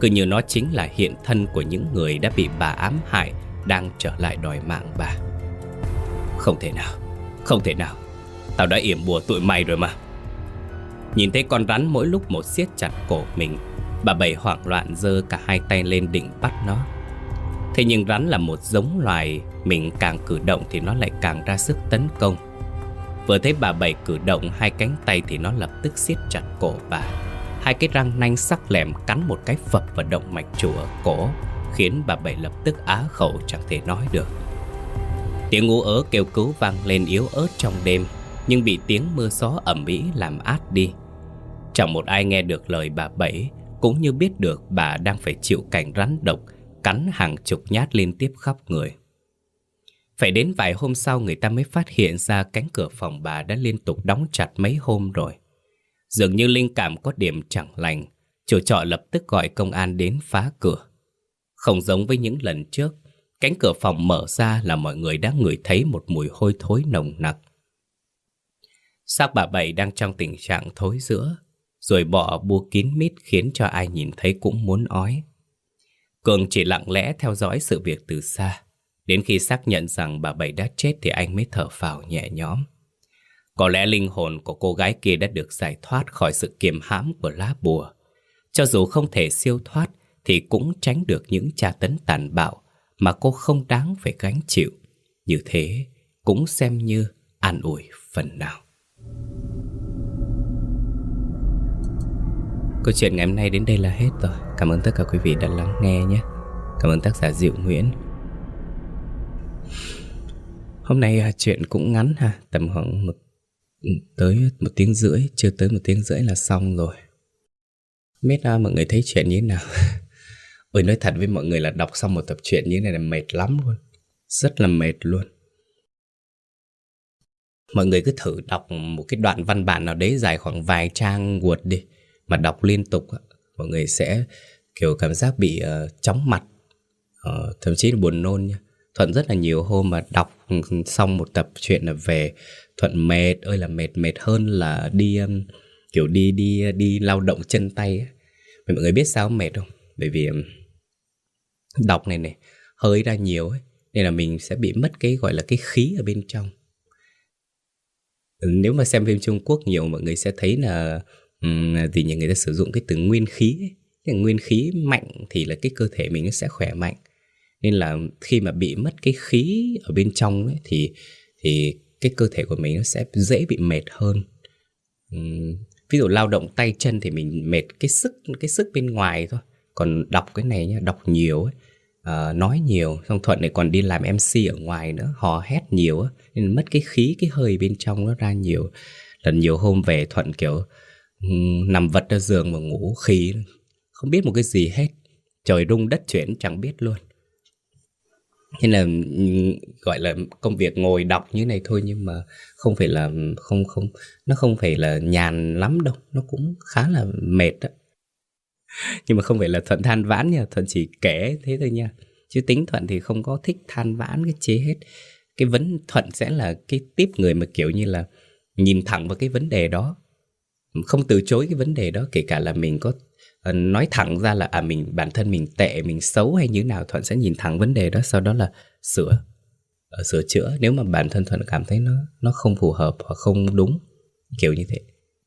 Cứ như nó chính là hiện thân của những người đã bị bà ám hại, Đang trở lại đòi mạng bà. Không thể nào, Không thể nào. Tao đã yểm bùa tụi mày rồi mà. Nhìn thấy con rắn mỗi lúc một siết chặt cổ mình, Bà Bảy hoảng loạn giơ cả hai tay lên định bắt nó. Thế nhưng rắn là một giống loài, Mình càng cử động thì nó lại càng ra sức tấn công. Vừa thấy bà Bảy cử động, hai cánh tay thì nó lập tức siết chặt cổ bà. Hai cái răng nanh sắc lẹm cắn một cái phập vào động mạch chủ ở cổ, Khiến bà Bảy lập tức á khẩu chẳng thể nói được. Tiếng ngũ ớ kêu cứu vang lên yếu ớt trong đêm. Nhưng bị tiếng mưa gió ẩm ĩ làm át đi. Chẳng một ai nghe được lời bà Bảy Cũng như biết được bà đang phải chịu cảnh rắn độc, Cắn hàng chục nhát liên tiếp khắp người. Phải đến vài hôm sau người ta mới phát hiện ra cánh cửa phòng bà đã liên tục đóng chặt mấy hôm rồi. Dường như linh cảm có điểm chẳng lành, Chủ trọ lập tức gọi công an đến phá cửa. Không giống với những lần trước, Cánh cửa phòng mở ra là mọi người đã ngửi thấy một mùi hôi thối nồng nặc. Xác bà Bảy đang trong tình trạng thối giữa, Rồi bỏ bua kín mít khiến cho ai nhìn thấy cũng muốn ói Cường chỉ lặng lẽ theo dõi sự việc từ xa Đến khi xác nhận rằng bà Bảy đã chết thì anh mới thở phào nhẹ nhõm có lẽ linh hồn của cô gái kia đã được giải thoát khỏi sự kiềm hãm của lá bùa. Cho dù không thể siêu thoát thì cũng tránh được những tra tấn tàn bạo mà cô không đáng phải gánh chịu. Như thế cũng xem như an ủi phần nào. Câu chuyện ngày hôm nay đến đây là hết rồi. Cảm ơn tất cả quý vị đã lắng nghe nhé. Cảm ơn tác giả Diệu Nguyễn. Hôm nay à, chuyện cũng ngắn ha, tầm khoảng một ừ, tới một tiếng rưỡi chưa tới một tiếng rưỡi là xong rồi biết à, mọi người thấy chuyện như thế nào ôi nói thật với mọi người là đọc xong một tập truyện như thế này là mệt lắm luôn rất là mệt luôn mọi người cứ thử đọc một cái đoạn văn bản nào đấy dài khoảng vài trang Word đi mà đọc liên tục mọi người sẽ kiểu cảm giác bị uh, chóng mặt uh, thậm chí là buồn nôn nha thuận rất là nhiều hôm mà đọc ừ, xong một tập truyện là về thuận mệt ơi là mệt mệt hơn là đi um, kiểu đi đi đi lao động chân tay ấy. mọi người biết sao mệt không? Bởi vì um, đọc này này hơi ra nhiều ấy nên là mình sẽ bị mất cái gọi là cái khí ở bên trong. Ừ, nếu mà xem phim Trung Quốc nhiều mọi người sẽ thấy là thì những người ta sử dụng cái từ nguyên khí ấy. Cái nguyên khí mạnh thì là cái cơ thể mình nó sẽ khỏe mạnh. Nên là khi mà bị mất cái khí ở bên trong ấy, thì thì cái cơ thể của mình nó sẽ dễ bị mệt hơn. Ví dụ lao động tay chân thì mình mệt cái sức cái sức bên ngoài thôi. Còn đọc cái này nhá đọc nhiều ấy uh, nói nhiều xong thuận này còn đi làm mc ở ngoài nữa hò hét nhiều ấy, nên mất cái khí cái hơi bên trong nó ra nhiều. Lần nhiều hôm về thuận kiểu nằm vật ra giường mà ngủ khí không biết một cái gì hết. Trời rung đất chuyển, chẳng biết luôn. Nên là gọi là công việc ngồi đọc như này thôi nhưng mà không phải là, không không, nó không phải là nhàn lắm đâu. Nó cũng khá là mệt đó nhưng mà không phải là thuận than vãn nha, thuận chỉ kể thế thôi nha. Chứ tính thuận thì không có thích than vãn cái chế hết. Cái vấn thuận sẽ là cái tiếp người mà kiểu như là nhìn thẳng vào cái vấn đề đó không từ chối cái vấn đề đó kể cả là mình có ờ, nói thẳng ra là à mình bản thân mình tệ mình xấu hay như nào thuận sẽ nhìn thẳng vấn đề đó sau đó là sửa uh, sửa chữa. Nếu mà bản thân thuận cảm thấy nó nó không phù hợp hoặc không đúng kiểu như thế.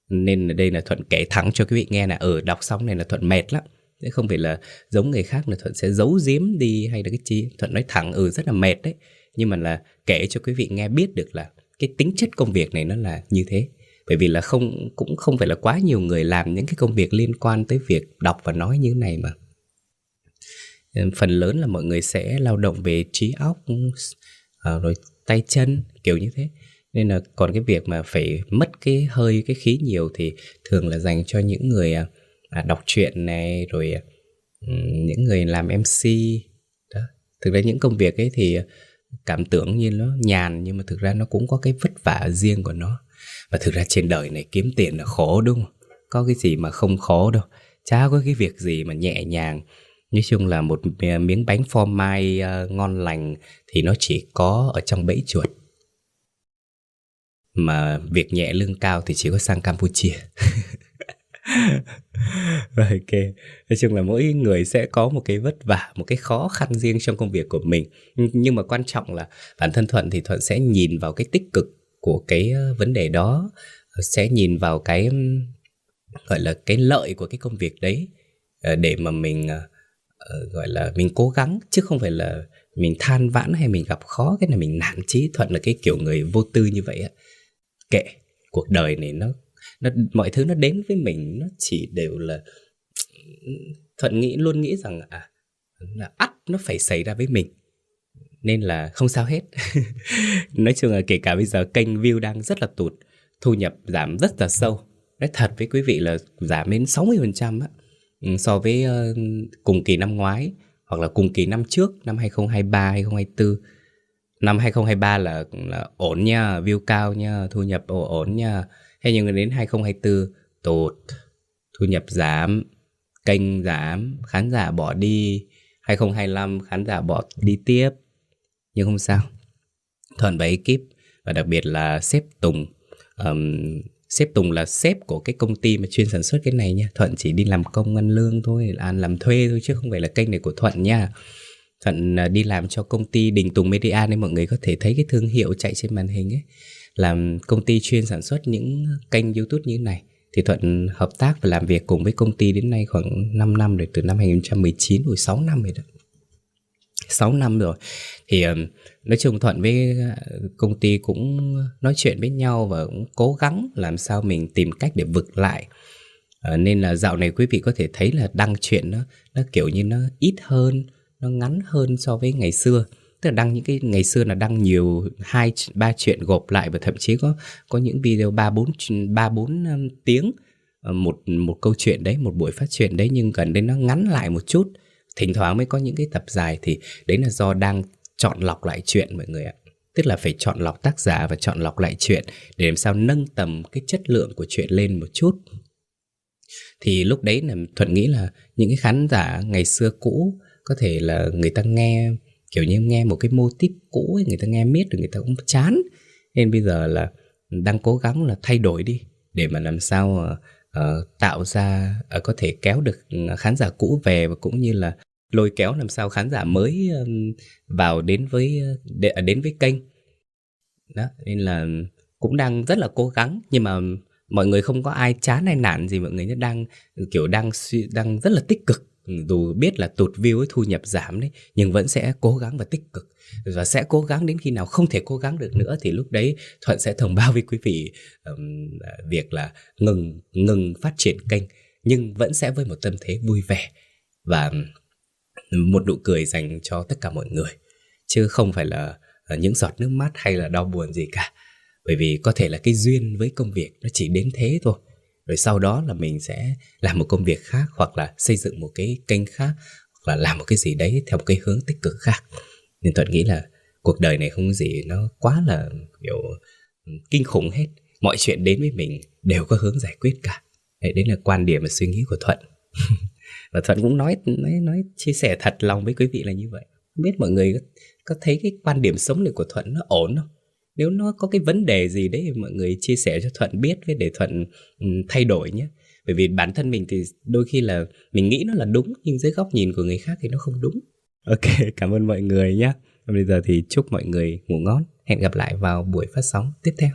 Nên ở đây là thuận kể thẳng cho quý vị nghe là ở ừ, đọc xong này là thuận mệt lắm. Chứ không phải là giống người khác là thuận sẽ giấu giếm đi hay là cái chi. Thuận nói thẳng ừ rất là mệt đấy. Nhưng mà là kể cho quý vị nghe biết được là cái tính chất công việc này nó là như thế bởi vì là không, cũng không phải là quá nhiều người làm những cái công việc liên quan tới việc đọc và nói như thế này mà. Phần lớn là mọi người sẽ lao động về trí óc ờ, rồi tay chân, kiểu như thế. Nên là còn cái việc mà phải mất cái hơi, cái khí nhiều thì thường là dành cho những người à, à, đọc truyện này, rồi à, những người làm mc đó, thực ra những công việc ấy thì cảm tưởng như nó nhàn, nhưng mà thực ra nó cũng có cái vất vả riêng của nó và thực ra trên đời này kiếm tiền là khổ, đúng không? Có cái gì mà không khổ đâu. Chả có cái việc gì mà nhẹ nhàng. Nói chung là một miếng bánh phô mai ờ, ngon lành thì nó chỉ có ở trong bẫy chuột. Mà việc nhẹ lương cao thì chỉ có sang campuchia. Rồi, ok. Nói chung là mỗi người sẽ có một cái vất vả, một cái khó khăn riêng trong công việc của mình. Nhưng mà quan trọng là bản thân thuận thì thuận sẽ nhìn vào cái tích cực của cái ờ, vấn đề đó ờ, sẽ nhìn vào cái gọi là cái lợi của cái công việc đấy ờ, để mà mình gọi là mình cố gắng, chứ không phải là mình than vãn hay mình gặp khó, cái này mình nản chí thuận là cái kiểu người vô tư như vậy kệ, cuộc đời này nó nó, mọi thứ nó đến với mình, nó chỉ đều là thuận nghĩ, luôn nghĩ rằng à là ắt nó phải xảy ra với mình nên là không sao hết. Nói chung là kể cả bây giờ kênh view đang rất là tụt thu nhập giảm rất là sâu. Nói thật với quý vị là giảm đến 60% á. Ừ, so với uh, cùng kỳ năm ngoái hoặc là cùng kỳ năm trước năm 2023 2024 năm 2023 là là ổn nha view cao nha thu nhập ổn, ổn nha. Thế nhưng đến 2024 tụt thu nhập giảm kênh giảm khán giả bỏ đi. 2025 khán giả bỏ đi tiếp nhưng không sao. Thuận và ekip và đặc biệt là sếp Tùng um, sếp Tùng là sếp của cái công ty mà chuyên sản xuất cái này nha. Thuận chỉ đi làm công ăn lương thôi là làm thuê thôi chứ không phải là kênh này của Thuận nha. Thuận à, đi làm cho công ty Đình Tùng Media nên mọi người có thể thấy cái thương hiệu chạy trên màn hình ấy. Làm công ty chuyên sản xuất những kênh YouTube như thế này. Thì Thuận hợp tác và làm việc cùng với công ty đến nay khoảng 5 năm rồi từ năm 2019 rồi 6 năm rồi đó. 6 năm rồi. Thì nói chung Thuận với ờ, công ty cũng nói chuyện với nhau và cũng cố gắng làm sao mình tìm cách để vực lại. À, nên là dạo này quý vị có thể thấy là đăng chuyện nó nó kiểu như nó ít hơn nó ngắn hơn so với ngày xưa. Tức là đăng những cái ngày xưa là đăng nhiều hai ba chuyện gộp lại và thậm chí có có những video ba bốn ba bốn tiếng ờ, một một câu chuyện đấy một buổi phát chuyện đấy nhưng gần đây nó ngắn lại một chút thỉnh thoảng mới có những cái tập dài thì đấy là do đang chọn lọc lại chuyện mọi người ạ. Tức là phải chọn lọc tác giả và chọn lọc lại chuyện để làm sao nâng tầm cái chất lượng của chuyện lên một chút. Thì lúc đấy là thuận nghĩ là những cái khán giả ngày xưa cũ có thể là người ta nghe kiểu như nghe một cái mô típ cũ ấy, người ta nghe miết rồi người ta cũng chán. Nên bây giờ là đang cố gắng là thay đổi đi để mà làm sao ờ, uh, tạo ra uh, có thể kéo được ờ, khán giả cũ về và cũng như là lôi kéo làm sao khán giả mới um, vào đến với để, đến với kênh. Đó nên là cũng đang rất là cố gắng nhưng mà mọi người không có ai chán hay nản gì mọi người đang ừ, kiểu đang đang rất là tích cực. Ừ, dù biết là tụt view ấy thu nhập giảm đấy nhưng vẫn sẽ cố gắng và tích cực và sẽ cố gắng đến khi nào không thể cố gắng được nữa thì lúc đấy thuận sẽ thông báo với quý vị um, việc là ngừng ngừng phát triển kênh nhưng vẫn sẽ với một tâm thế vui vẻ và một nụ cười dành cho tất cả mọi người chứ không phải là ờ, những giọt nước mắt hay là đau buồn gì cả. Bởi vì có thể là cái duyên với công việc nó chỉ đến thế thôi rồi sau đó là mình sẽ làm một công việc khác hoặc là xây dựng một cái kênh khác hoặc là làm một cái gì đấy theo một cái hướng tích cực khác nên thuận nghĩ là cuộc đời này không có gì nó quá là kiểu kinh khủng hết. Mọi chuyện đến với mình đều có hướng giải quyết cả. Đấy, đấy là quan điểm và suy nghĩ của thuận. Và thuận cũng nói nói nói chia sẻ thật lòng với quý vị là như vậy. Không biết mọi người có, có thấy cái quan điểm sống này của thuận nó ổn không? Nếu nó có cái vấn đề gì đấy thì mọi người chia sẻ cho thuận biết với để thuận ừ, thay đổi nhé. Bởi vì bản thân mình thì đôi khi là mình nghĩ nó là đúng nhưng dưới góc nhìn của người khác thì nó không đúng ok, cảm ơn mọi người nhé. Bây giờ thì chúc mọi người ngủ ngon. Hẹn gặp lại vào buổi phát sóng tiếp theo.